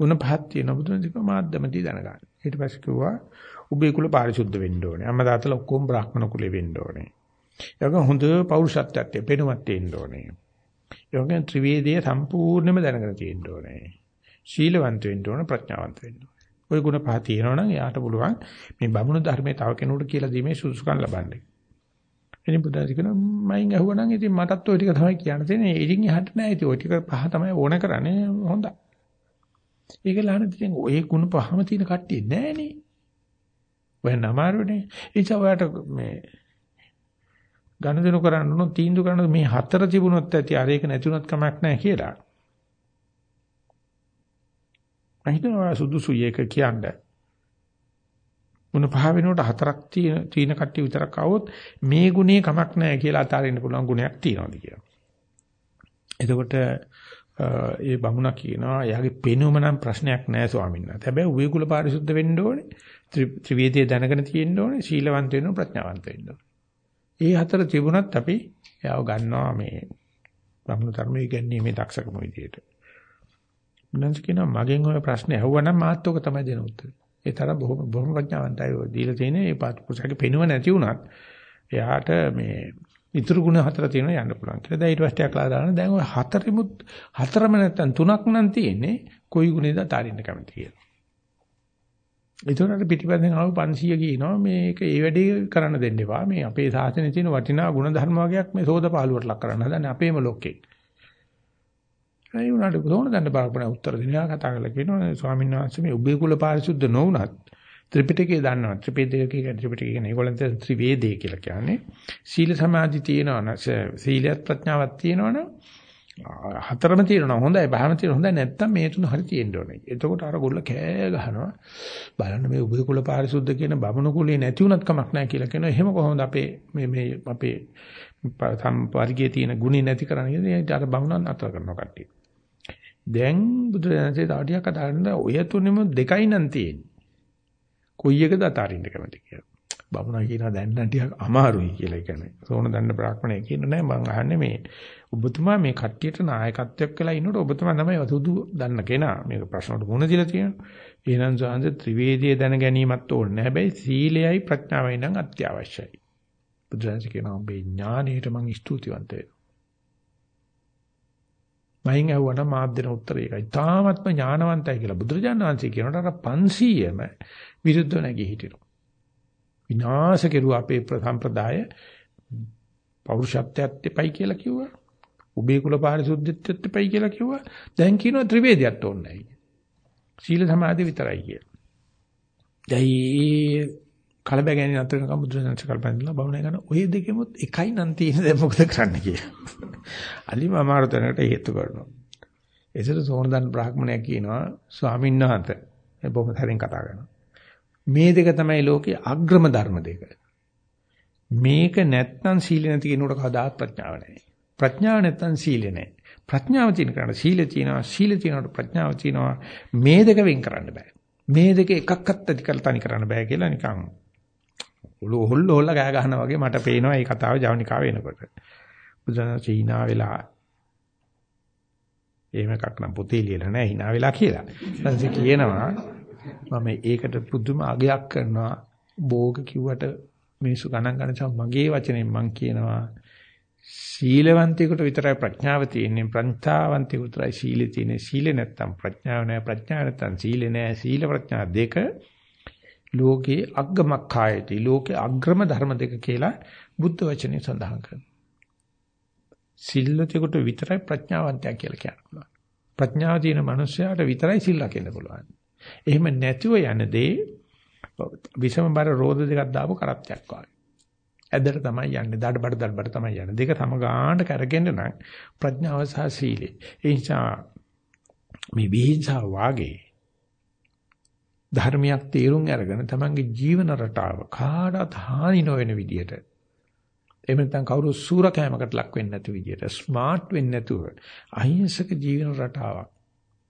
ಗುಣ පහක් තියෙන බුදුන් දික මාධ්‍යමදී දැනගන්න. ඊට පස්සේ කිව්වා උඹේ කුල පාරිශුද්ධ වෙන්න ඕනේ. අම්මා තාත්තලා ඔක්කොම බ්‍රාහ්මණ කුලේ වෙන්න ඕනේ. ඒක හොඳ පෞරුෂත්වයක් පෙනුමක් තියෙන්න ඕනේ. ඒකෙන් ත්‍රිවේදයේ සම්පූර්ණයෙන්ම දැනගෙන තියෙන්න ඕනේ. ශීලවන්ත වෙන්න ඕනේ ප්‍රඥාවන්ත වෙන්න ඕනේ. ওই ಗುಣ පහ තියෙනවනම් එයාට පුළුවන් මේ බමුණු ධර්මයේ තව කෙනෙකුට කියලා දීමේ සුසුකම් ලබන්න. ඉතින් බුදුරජාණන් කියනවා මයින් අහුවනම් ඉතින් මටත් ওই ටික තමයි කියන්න තියෙන්නේ. ඉතින් එහාට නෑ ඉතින් ওই ටික පහ තමයි ඕන කරන්නේ හොඳයි. ඒක ලහන ඉතින් ওই ಗುಣ පහම තියෙන කට්ටිය නෑනේ. වෙන අමාරුනේ. ඒ චවයට මේ ගණදෙනු කරන්න උනොත් තීන්දුව කරන්න මේ හතර තිබුණොත් ඇති අර ඒක නැතුණත් කමක් නැහැ කියලා. මම හිතනවා සුදුසුයි ඒක කියන්නේ. මොන පහ වෙනකොට හතරක් තියෙන තීන කට්ටිය විතරක් આવොත් මේ ගුණේ කමක් නැහැ කියලා අතාරින්න පුළුවන් ගුණයක් තියෙනවාද කියලා. එතකොට ඒ බමුණා කියනවා එයාගේ පෙනුම නම් ප්‍රශ්නයක් නැහැ ස්වාමීන් වහන්සේ. හැබැයි උවේ කුල පාරිශුද්ධ වෙන්න ඕනේ. ත්‍රිවේදයේ දැනගෙන තියෙන්න ඕනේ. සීලවන්ත වෙන්න ප්‍රඥාවන්ත වෙන්න ඕනේ. ඒ හතර තිබුණත් අපි එයාව ගන්නවා මේ බමුණු ධර්මයේ ඉගැන්වීමේ දක්ෂකම විදියට. බුදුන්ස් කියනවා මගෙන් ඔය ප්‍රශ්නේ ඇහුවනම් මාත් ඔක තමයි දෙන උත්තරේ. ඒ තරම් බොහොම බොහොම ප්‍රඥාවන්තයි ඔය දීලා තියෙන මේ පාත්පුසගේ පෙනුව නැති වුණත් එයාට මේ ඉතුරු ගුණ හතර තියෙනවා යන්න පුළුවන් කියලා. දැන් ඊට පස්සේ ක්ලාස් දාන දැන් ඔය හතරෙමුත් හතරම නැත්තම් තුනක් නම් තියෙන්නේ කොයි ගුණේද අතාරින්න කැමති කියලා. ඒතකොට පිටිපස්සෙන් ආව 500 කියනවා මේක ඒ වැඩේ කරන්න දෙන්න එපා. මේ අපේ සාසනයේ තියෙන වටිනා ගුණ ධර්ම වර්ගයක් මේ සෝදපාලුවට ලක් කරන්න හදන්නේ අපේම ලෝකේ. ඒ උනාට කොහොමද දන්න බාරපණ උත්තර දෙනවා කතා කරලා කියනවා ස්වාමීන් වහන්සේ මේ උභය කුල පාරිශුද්ධ නොවුනත් ත්‍රිපිටකය දන්නවා ත්‍රිපිටකය කියන්නේ ත්‍රිපිටකය කියන්නේ ඒගොල්ලන්ට ත්‍රිවේදේ කියලා කියන්නේ සීල සමාධි තියෙනවනම් සීලයත් ප්‍රඥාවක් තියෙනවනම් හතරම තියෙනවා හොඳයි බහම තියෙනවා හොඳයි නැත්තම් මේ තුන හරි තියෙන්න ඕනේ. එතකොට අර ගොල්ල කෑ ගහනවා බලන්න මේ උභය කුල පාරිශුද්ධ කියන බමුණු කුලේ නැති වුණත් කමක් නැහැ කියලා කියනවා. එහෙම කොහොමද අපේ මේ මේ අපේ සම්පර්ගයේ තියෙන ගුණේ නැති කරන්නේ? ඒ අර බමුණන් අතර කරනවා කට්ටිය. දැන් බුදුරජාණන්සේ තාටියක් කතා කරනවා ඔය තුනෙම දෙකයි නම් තියෙන්නේ. කොයි එකද අතාරින්න කැමති කියලා. බමුණා කියනවා දැන් නම් ටිකක් අමාරුයි කියලා කියන්නේ. සෝන දන්න බ්‍රාහ්මණය කියන නෑ මං අහන්නේ මේ ඔබතුමා මේ කට්ටියට නායකත්වයක් කළා ඉන්නකොට ඔබතුමා තමයි සුදු දන්න කෙනා. මේක ප්‍රශ්නවලට මුහුණ දීලා තියෙනවා. එහෙනම් සාන්ද ත්‍රිවේදයේ දැන ගැනීමත් ඕනේ. හැබැයි සීලයයි ප්‍රඥාවයි නම් අත්‍යවශ්‍යයි. බුදුරජාණන් කියනවා ඔබේ ඥානයට මං ස්තුතිවන්ත වෙනවා. මයින් ඇහුවනම් මාත් දෙන උත්තරය ඒකයි. තාමත්ම ඥානවන්තයි කියලා බුදුරජාණන් වහන්සේ කියනකොට අර 500ම විරුද්ධව නැගී හිටිනවා. විනාශ කෙරුවා අපේ සම්ප්‍රදාය පෞරුෂත්වයට එපයි කියලා කිව්වා. උබේ කුල පාරිශුද්ධත්වයට එපයි කියලා කිව්වා. දැන් කියනවා ත්‍රිවේදයක් ඕනේ නැහැ. සීල සමාධි විතරයි කියලා. දැන් කලබගෑනි නතර වෙනකම් බුදුරජාණන් කල්පනා කරලා බවුනේ ගන්න ඔය දෙකෙමුත් එකයි නම් තියෙන දැන් මොකද කරන්න කියලා. අලිම අමාරු තැනකට හේතු කරනවා. ඒසර සෝනදන් බ්‍රාහ්මණයා කියනවා ස්වාමීන් වහන්සේ මේ බොහොම හරින් කතා කරනවා. මේ දෙක තමයි ලෝකේ අග්‍රම ධර්ම දෙක. මේක නැත්නම් සීල නැති කෙනෙකුට කවදාත් ප්‍රඥාව නැහැ. ප්‍රඥාව නැත්නම් සීල නැහැ. ප්‍රඥාව තියෙන කෙනාට සීල තියෙනවා සීල තියෙනකොට ප්‍රඥාව තියෙනවා මේ දෙක වෙන් කරන්න බෑ. මේ දෙක එකක්වත් ඇති කරලා තනි කරන්න බෑ කියලා නිකන් ඔළුව හොල්ල හොල්ල ගෑ ගන්නවා වගේ මට පේනවා මේ කතාව ජවනිකාව එනකොට. බුදුන් චීනා වෙලා එහෙම එකක් නම් පොතේ ලියලා නැහැ hina වෙලා කියලා. ඊපස්සේ කියනවා මම ඒකට පුදුම අගයක් කරනවා. භෝග කිව්වට මිනිස්සු ගණන් ගන්න මගේ වචනෙන් මම කියනවා. සීලවන්තයෙකුට විතරයි ප්‍රඥාව තියෙන්නේ. ප්‍රඥාවන්තයෙකුට විතරයි සීලෙ තියෙන්නේ. සීල නැත්තම් ප්‍රඥාව නැහැ ප්‍රඥාව නැත්තම් සීල නැහැ සීල ප්‍රඥා දෙක ලෝකේ අග්ගමක්ඛායති ලෝකේ අග්‍රම ධර්ම දෙක කියලා බුද්ධ වචනේ සඳහන් කරනවා. සිල්ලතෙකුට විතරයි ප්‍රඥාවන්තයා කියලා කියන්න පුළුවන්. ප්‍රඥාව තියෙන මනුස්සයාට විතරයි සිල් ලකින්න පුළුවන්. එහෙම නැතිව යන දේ විෂම බර රෝද දෙකක් දාපු කරත්තයක් වගේ. ඇදට තමයි යන්නේ. දඩබඩ දඩබඩ තමයි යන්නේ. දෙක සමගාණ්ඩ කරගෙන නම් ප්‍රඥාව සහ සීලය. ඒ නිසා මේ විහිංසාව වාගේ ධර්මයක් තේරුම් අරගෙන තමන්ගේ ජීවන රටාව කාටවත් හානි නොවන විදියට එහෙම නැත්නම් කවුරු සූරකෑමකට ලක් වෙන්නේ නැති විදියට ස්මාර්ට් වෙන්නේ නැතුව අහිංසක ජීවන රටාවක්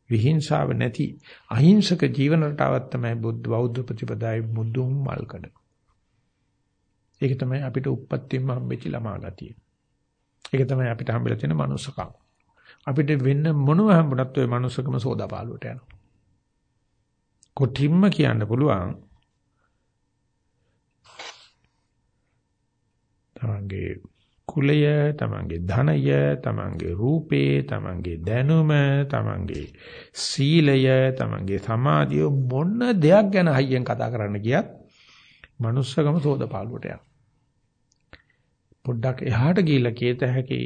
විහිංසාව නැති අහිංසක ජීවන රටාවක් තමයි බුද්ධ බෞද්ධ ප්‍රතිපදාවේ මුදුන් මල්කඩ. ඒක තමයි අපිට උප්පත්තියෙන්ම හම්බෙච්ච ළමා ගතිය. ඒක තමයි අපිට හම්බෙලා තියෙන මනුස්සකම්. අපිට වෙන්න මොනව හම්බුණත් ওই මනුස්සකම සෝදාපාලුවට යනවා. කොටිම්ම කියන්න පුළුවන් තමන්ගේ කුලය, තමන්ගේ ධනය, තමන්ගේ රූපේ, තමන්ගේ දැනුම, තමන්ගේ සීලය, තමන්ගේ සමාධිය මොන දෙයක් ගැන හයියෙන් කතා කරන්න ගියත් manussකම සෝදපාලුවට යනවා. පොඩ්ඩක් එහාට ගිහිල්ලා කීත හැකි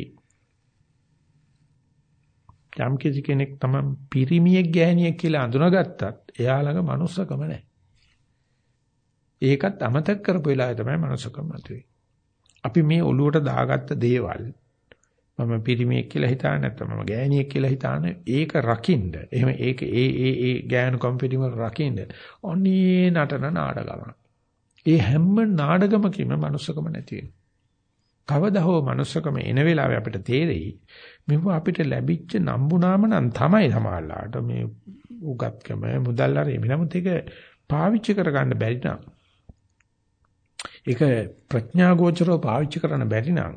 යම් කිසි කෙනෙක් තමයි පිරිමියෙක් ගෑණියෙක් කියලා අඳුනගත්තත් එයා ළඟ manussකම නැහැ. ඒකත් අමතක කරපු වෙලාවේ තමයි manussකම මතුවේ. අපි මේ ඔළුවට දාගත්ත දේවල් මම පිරිමියෙක් කියලා හිතාන නැත්නම් මම ගෑණියෙක් කියලා හිතාන ඒක රකින්න එහෙම ඒක ඒ ඒ ඒ ගෑනු කම්පිටිම රකින්න ඔන්නේ නටන නාඩගම. ඒ හැම නාඩගමකම මනුස්සකම නැති වෙනවා. කවදා හෝ මනුස්සකම එන වෙලාවේ අපිට තේරෙයි මෙව අපිට ලැබිච්ච නම්බුනාම නම් තමයි සමාල්ලාට මේ උගත්කම මුදල් හරි නමුත් ඒක පාවිච්චි කරගන්න බැරි නම් ඒක ප්‍රඥා ගෝචරව පාවිච්චි කරන්න බැරි නම්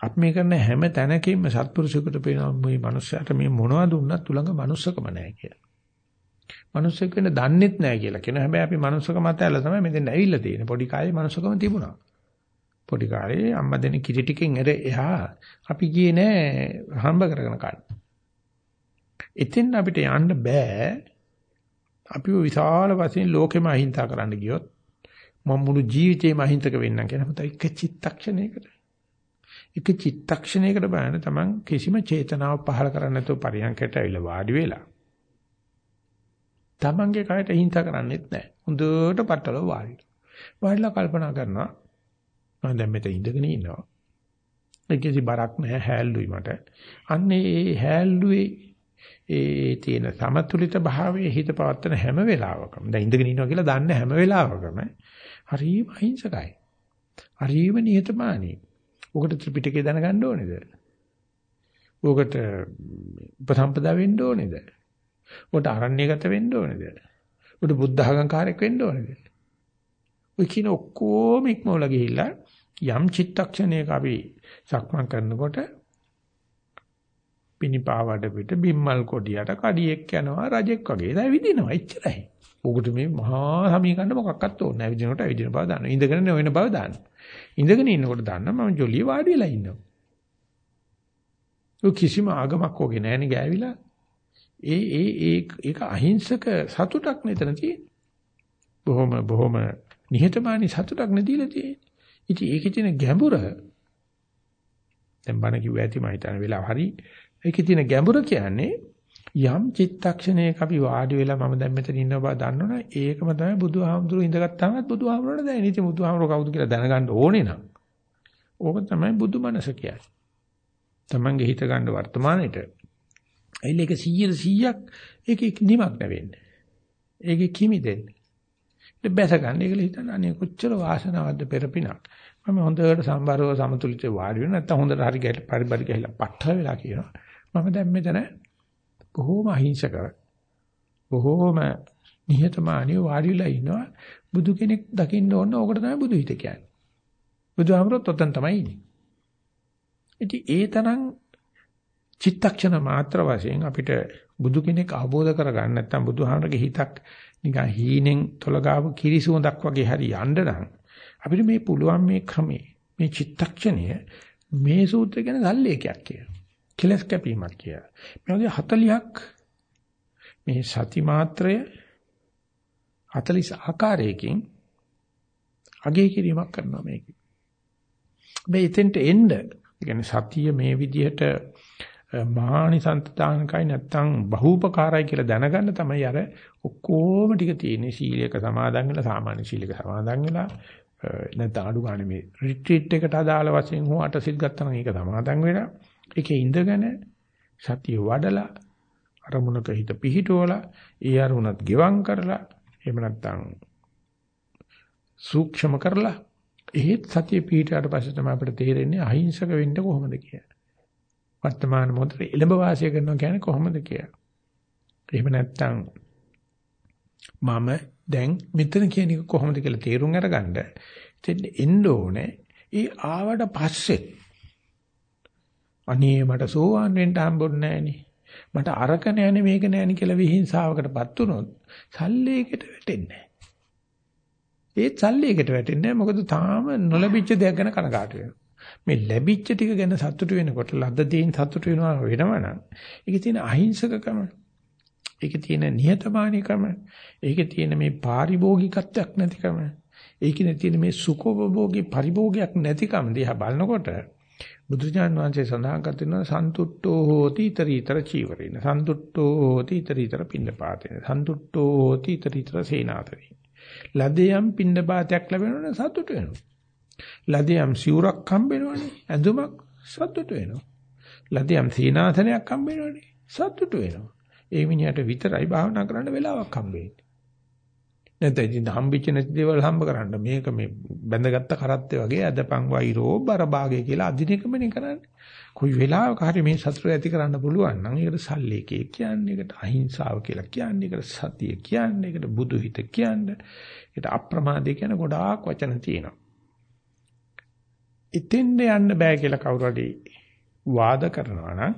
අපි මේ කරන හැම තැනකින්ම සත්පුරුෂයෙකුට පේනවා මේ මනුස්සයාට මේ මොනවද දුන්නත් උලඟ මනුස්සකම නැහැ කියලා. මනුස්සයෙක් වෙන්න දන්නෙත් නැහැ කියලා කියන හැබැයි අපි මනුස්සකම අතහැරලා තමයි මෙතෙන් ඇවිල්ලා තියෙන්නේ. පොඩි කාලේ මනුස්සකම තිබුණා. පොඩි කාලේ අම්මා දෙන කිරි ටිකෙන් එර එහා අපි ගියේ නෑ හම්බ කරගෙන කන්න. එතෙන් අපිට යන්න බෑ. අපි විශාල වශයෙන් ලෝකෙම අහිංසා කරන්න ගියොත් මම මුළු ජීවිතේම අහිංසක වෙන්නම් කියන හැමත එක චිත්තක්ෂණයකට. එක චිත්තක්ෂණයකට බලන්න තමන් කිසිම චේතනාවක් පහළ කරන්නේ නැතුව පරියන්කයට ඇවිල්ලා වාඩි වෙලා. තමන්ගේ කයට හිංසා කරන්නේත් නැහැ හොඳට පట్టල වාඩි. වාඩිලා කල්පනා කරනවා මම දැන් මෙතන ඉඳගෙන ඉන්නවා ඒ කිසි බරක් නැහැ හැල්ලුයි මට අන්නේ ඒ හැල්ලුවේ ඒ තියෙන සමතුලිත භාවයේ හිත පවත්තන හැම වෙලාවකම දැන් ඉඳගෙන ඉන්නවා කියලා දන්න හැම වෙලාවකම හරිම අහිංසකයි. හරිම නිහතමානී. ඔකට ත්‍රිපිටකය දැනගන්න ඕනේද? ඔකට උපසම්පදා වෙන්න ඕනේද? ඔකට අරණ්‍යගත වෙන්න ඕනේද? ඔකට බුද්ධ ආගම්කාරයක් වෙන්න ඕනේද? ඔය කියන ඔක්කොම ඉක්මවලා ගිහිල්ලා යම් චිත්තක්ෂණයක අපි සක්මන් කරනකොට පිනිපාවඩ පිට බිම්මල් කොඩියට කඩියෙක් යනවා රජෙක් වගේ. දැන් විදිනවා එච්චරයි. උගට මේ මහා සමීකරණ මොකක්වත් ඕනේ නැහැ. විදිනකොට ඇවිදින බව දන්නවා. ඉඳගෙන නොවන බව දන්නවා. ඉඳගෙන ඉන්නකොට දන්නවා මම ජොලිය වාඩි වෙලා ඉන්නවා. ඔය කිසිම ආගමක් ඕකේ නැහෙනේ ගෑවිලා. ඒ ඒ ඒ ඒක අහිංසක සතුටක් නේතන තියෙන්නේ. බොහොම බොහොම නිහතමානී සතුටක් නෙදීලා තියෙන්නේ. ඉතින් ඒකේ තියෙන ගැඹුර දැන් බණ කිව්ව ඇති මම හිතන වෙලාව හරි ඒකේ තියෙන ගැඹුර කියන්නේ යම් චිත්තක්ෂණයක අපි වාඩි වෙලා මම දැන් මෙතන ඉන්න බව දන්නවනේ ඒකම තමයි බුදුහාමුදුරු ඉඳගත්තාමත් බුදුහාමුදුරට දැනෙන්නේ. ඉතින් බුදුහාමුදුරු කවුද කියලා දැනගන්න ඕනේ නම් ඕක තමයි බුදු මනස කියන්නේ. Tamange හිත ගන්න වර්තමානෙට ඇයිල ඒක 100 100ක් ඒකේ නිමක් නැවෙන්නේ. ඒකේ කිමි දෙන්නේ. ඒක බැස ගන්න. ඒකල හිතන්න අනේ කොච්චර වාසනාවක්ද පෙරපිනක්. මම හොඳට සම්බරව සමතුලිතව වාඩි වෙන නැත්නම් හොඳට හරි පරිපරි ගහලා පට්ටල වෙලා කියනවා. මම දැන් මෙතන බොහෝම අහිංසකව බොහෝම නිහතමානීව වාඩිලා ඉන්නවා. බුදු කෙනෙක් දකින්න ඕන ඕකට තමයි බුදු හිත කියන්නේ. බුදුහාමරොත් ඔතන තමයි ඉන්නේ. ඉතින් ඒ තරම් චිත්තක්ෂණ මාත්‍ර වශයෙන් අපිට බුදු කෙනෙක් අවබෝධ කරගන්න නැත්නම් බුදුහාමරගේ හිතක් නිකන් හීනෙන් තොලගාපු කිරිසුවඳක් වගේ හරි යන්න නම් අපිට මේ පුළුවන් මේ ක්‍රමේ මේ චිත්තක්ෂණය මේ සූත්‍රය ගැන සල්ලේකයක් කියලා කෙලස් කැපීමක් කියලා. මේ වගේ 40ක් මේ සති මාත්‍රය 40 ආකාරයකින් අගේ කිරීමක් කරනවා මේක. මේ ඉතින්ට එන්න කියන්නේ සතිය මේ විදිහට මහානිසන්තදානකයි නැත්තම් බහූපකාරයි කියලා දැනගන්න තමයි අර ඔක්කොම ටික තියෙන්නේ සීලයක සමාදන් වෙලා සාමාන්‍ය සීලයක සමාදන් වෙලා නැත්නම් අඩු ගන්න මේ රිට්‍රීට් එකට අදාළ වශයෙන් හෝ අටසිල් ගත්තා නම් ඒක සමාදන් වෙලා ඒකේ ඉඳගෙන සතිය වඩලා අරමුණක හිත පිහිටවලා ඒ අරමුණත් ගෙවම් කරලා එහෙම නැත්නම් සූක්ෂම කරලා එහෙත් සතිය පිහිටාට පස්සේ තමයි අපිට තේරෙන්නේ අහිංසක වෙන්න කොහොමද කියලා. වර්තමාන මොහොතේ එළඹ වාසය කරනවා කියන්නේ කොහොමද කියලා. එහෙම නැත්නම් මම දැන් මෙතන කියන එක කොහොමද කියලා තේරුම් අරගන්න ඉතින් එන්න ඕනේ. ඒ ආවට පස්සේ අනේ මට සෝවාන් වෙන්න හම්බුන්නේ නැහනේ. මට අරක නැහනේ මේක නැහනේ කියලා විහිංසාවකටපත් වුණොත් සල්ලේකට වැටෙන්නේ නැහැ. ඒත් සල්ලේකට වැටෙන්නේ නැහැ මොකද තාම නොලැබිච්ච දෙයක් ගැන කනගාටු වෙනවා. මේ ලැබිච්ච ටික ගැන සතුටු වෙනකොට ලද්ද දේන් සතුටු වෙනවා වෙනවනම් ඒකේ තියෙන අහිංසකකම ඒකේ තියෙන නිහතමානීකම ඒකේ තියෙන මේ පාරිභෝගිකත්වයක් නැතිකම ඒකේ තියෙන මේ සුඛෝපභෝගී පරිභෝගයක් නැතිකම දිහා බලනකොට බුදුජාන් වහන්සේ සඳහන් කරනවා සන්තුට්ඨෝ හෝති ඊතරීතර චීවරේන. සන්තුට්ඨෝ හෝති ඊතරීතර පින්නපාතේන සන්තුට්ඨෝ හෝති ඊතරීතර සේනාතරේ ලදයම් පින්නපාතයක් ලැබෙනවනේ සතුට වෙනවා. ලදයම් සිවුරක් හම්බෙනවනේ. ඇඳුමක් සතුට වෙනවා. ලදයම් සීනාසනයක් හම්බෙනවනේ. සතුට වෙනවා. ඒ මිනිහට විතරයි භාවනා කරන්න වෙලාවක් හම්බෙන්නේ. නැත්නම් ඉතින් හම්බෙච්ච නැති දේවල් හම්බ කරන්න. මේක මේ බැඳගත්ත කරත්තේ වගේ අදපන් වෛරෝ බරභාගය කියලා අදින එකමනේ කරන්නේ. කොයි වෙලාවක හරි මේ සතුට ඇති කරන්න පුළුවන් නම් ඒකට සල්ලේකේ කියන්නේ, ඒකට අහිංසාව කියලා කියන්නේ, ඒකට සතිය කියන්නේ, ඒකට බුදු හිත කියන්නේ, ඒකට අප්‍රමාදය කියන ගොඩාක් වචන තියෙනවා. ඉතින් යන්න බෑ කියලා කවුරු හරි වාද කරනවා නම්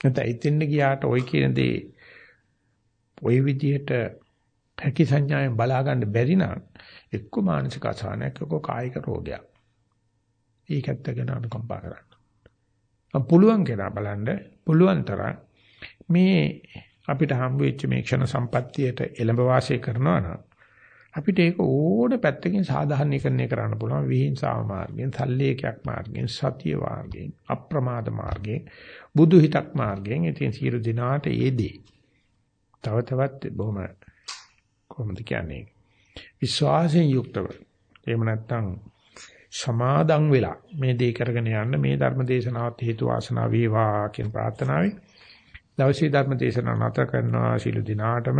නැත්නම් ඉතින් ගියාට ওই කියන දේ ওই විදිහට හැකි සංඥාවෙන් බලා ගන්න බැරි නම් එක්ක මානසික අසහනයක් එක්ක කායික රෝගයක්. ඒකත් ගැන අනුකම්පා කරන්න. පුළුවන් කෙනා බලන්න පුළුවන් තරම් මේ අපිට හම්බ වෙච්ච මේ ක්ෂණ සම්පත්තියට එළඹ වාසය කරනවා නම් අපිට ඒක ඕන පැත්තකින් සාධාරණීකරණය කරන්න පුළුවන්. විහිංසාව මාර්ගයෙන්, සල්ලේකයක් මාර්ගයෙන්, සතිය මාර්ගයෙන්, අප්‍රමාද මාර්ගයෙන්, බුදු හිතක් මාර්ගයෙන් ඉතින් සියලු දිනාට ඒදී තව තවත් බොහොම කොහොමද කියන්නේ? විශ්වාසයෙන් යුක්තව. එහෙම නැත්නම් සමාදන් වෙලා මේ දේ කරගෙන යන්න මේ ධර්ම දේශනාවත් හේතු වාසනා වේවා කියන ප්‍රාර්ථනාවයි දවසේ ධර්ම දේශනාව නැත කරනවා. ශිළු දිනාටම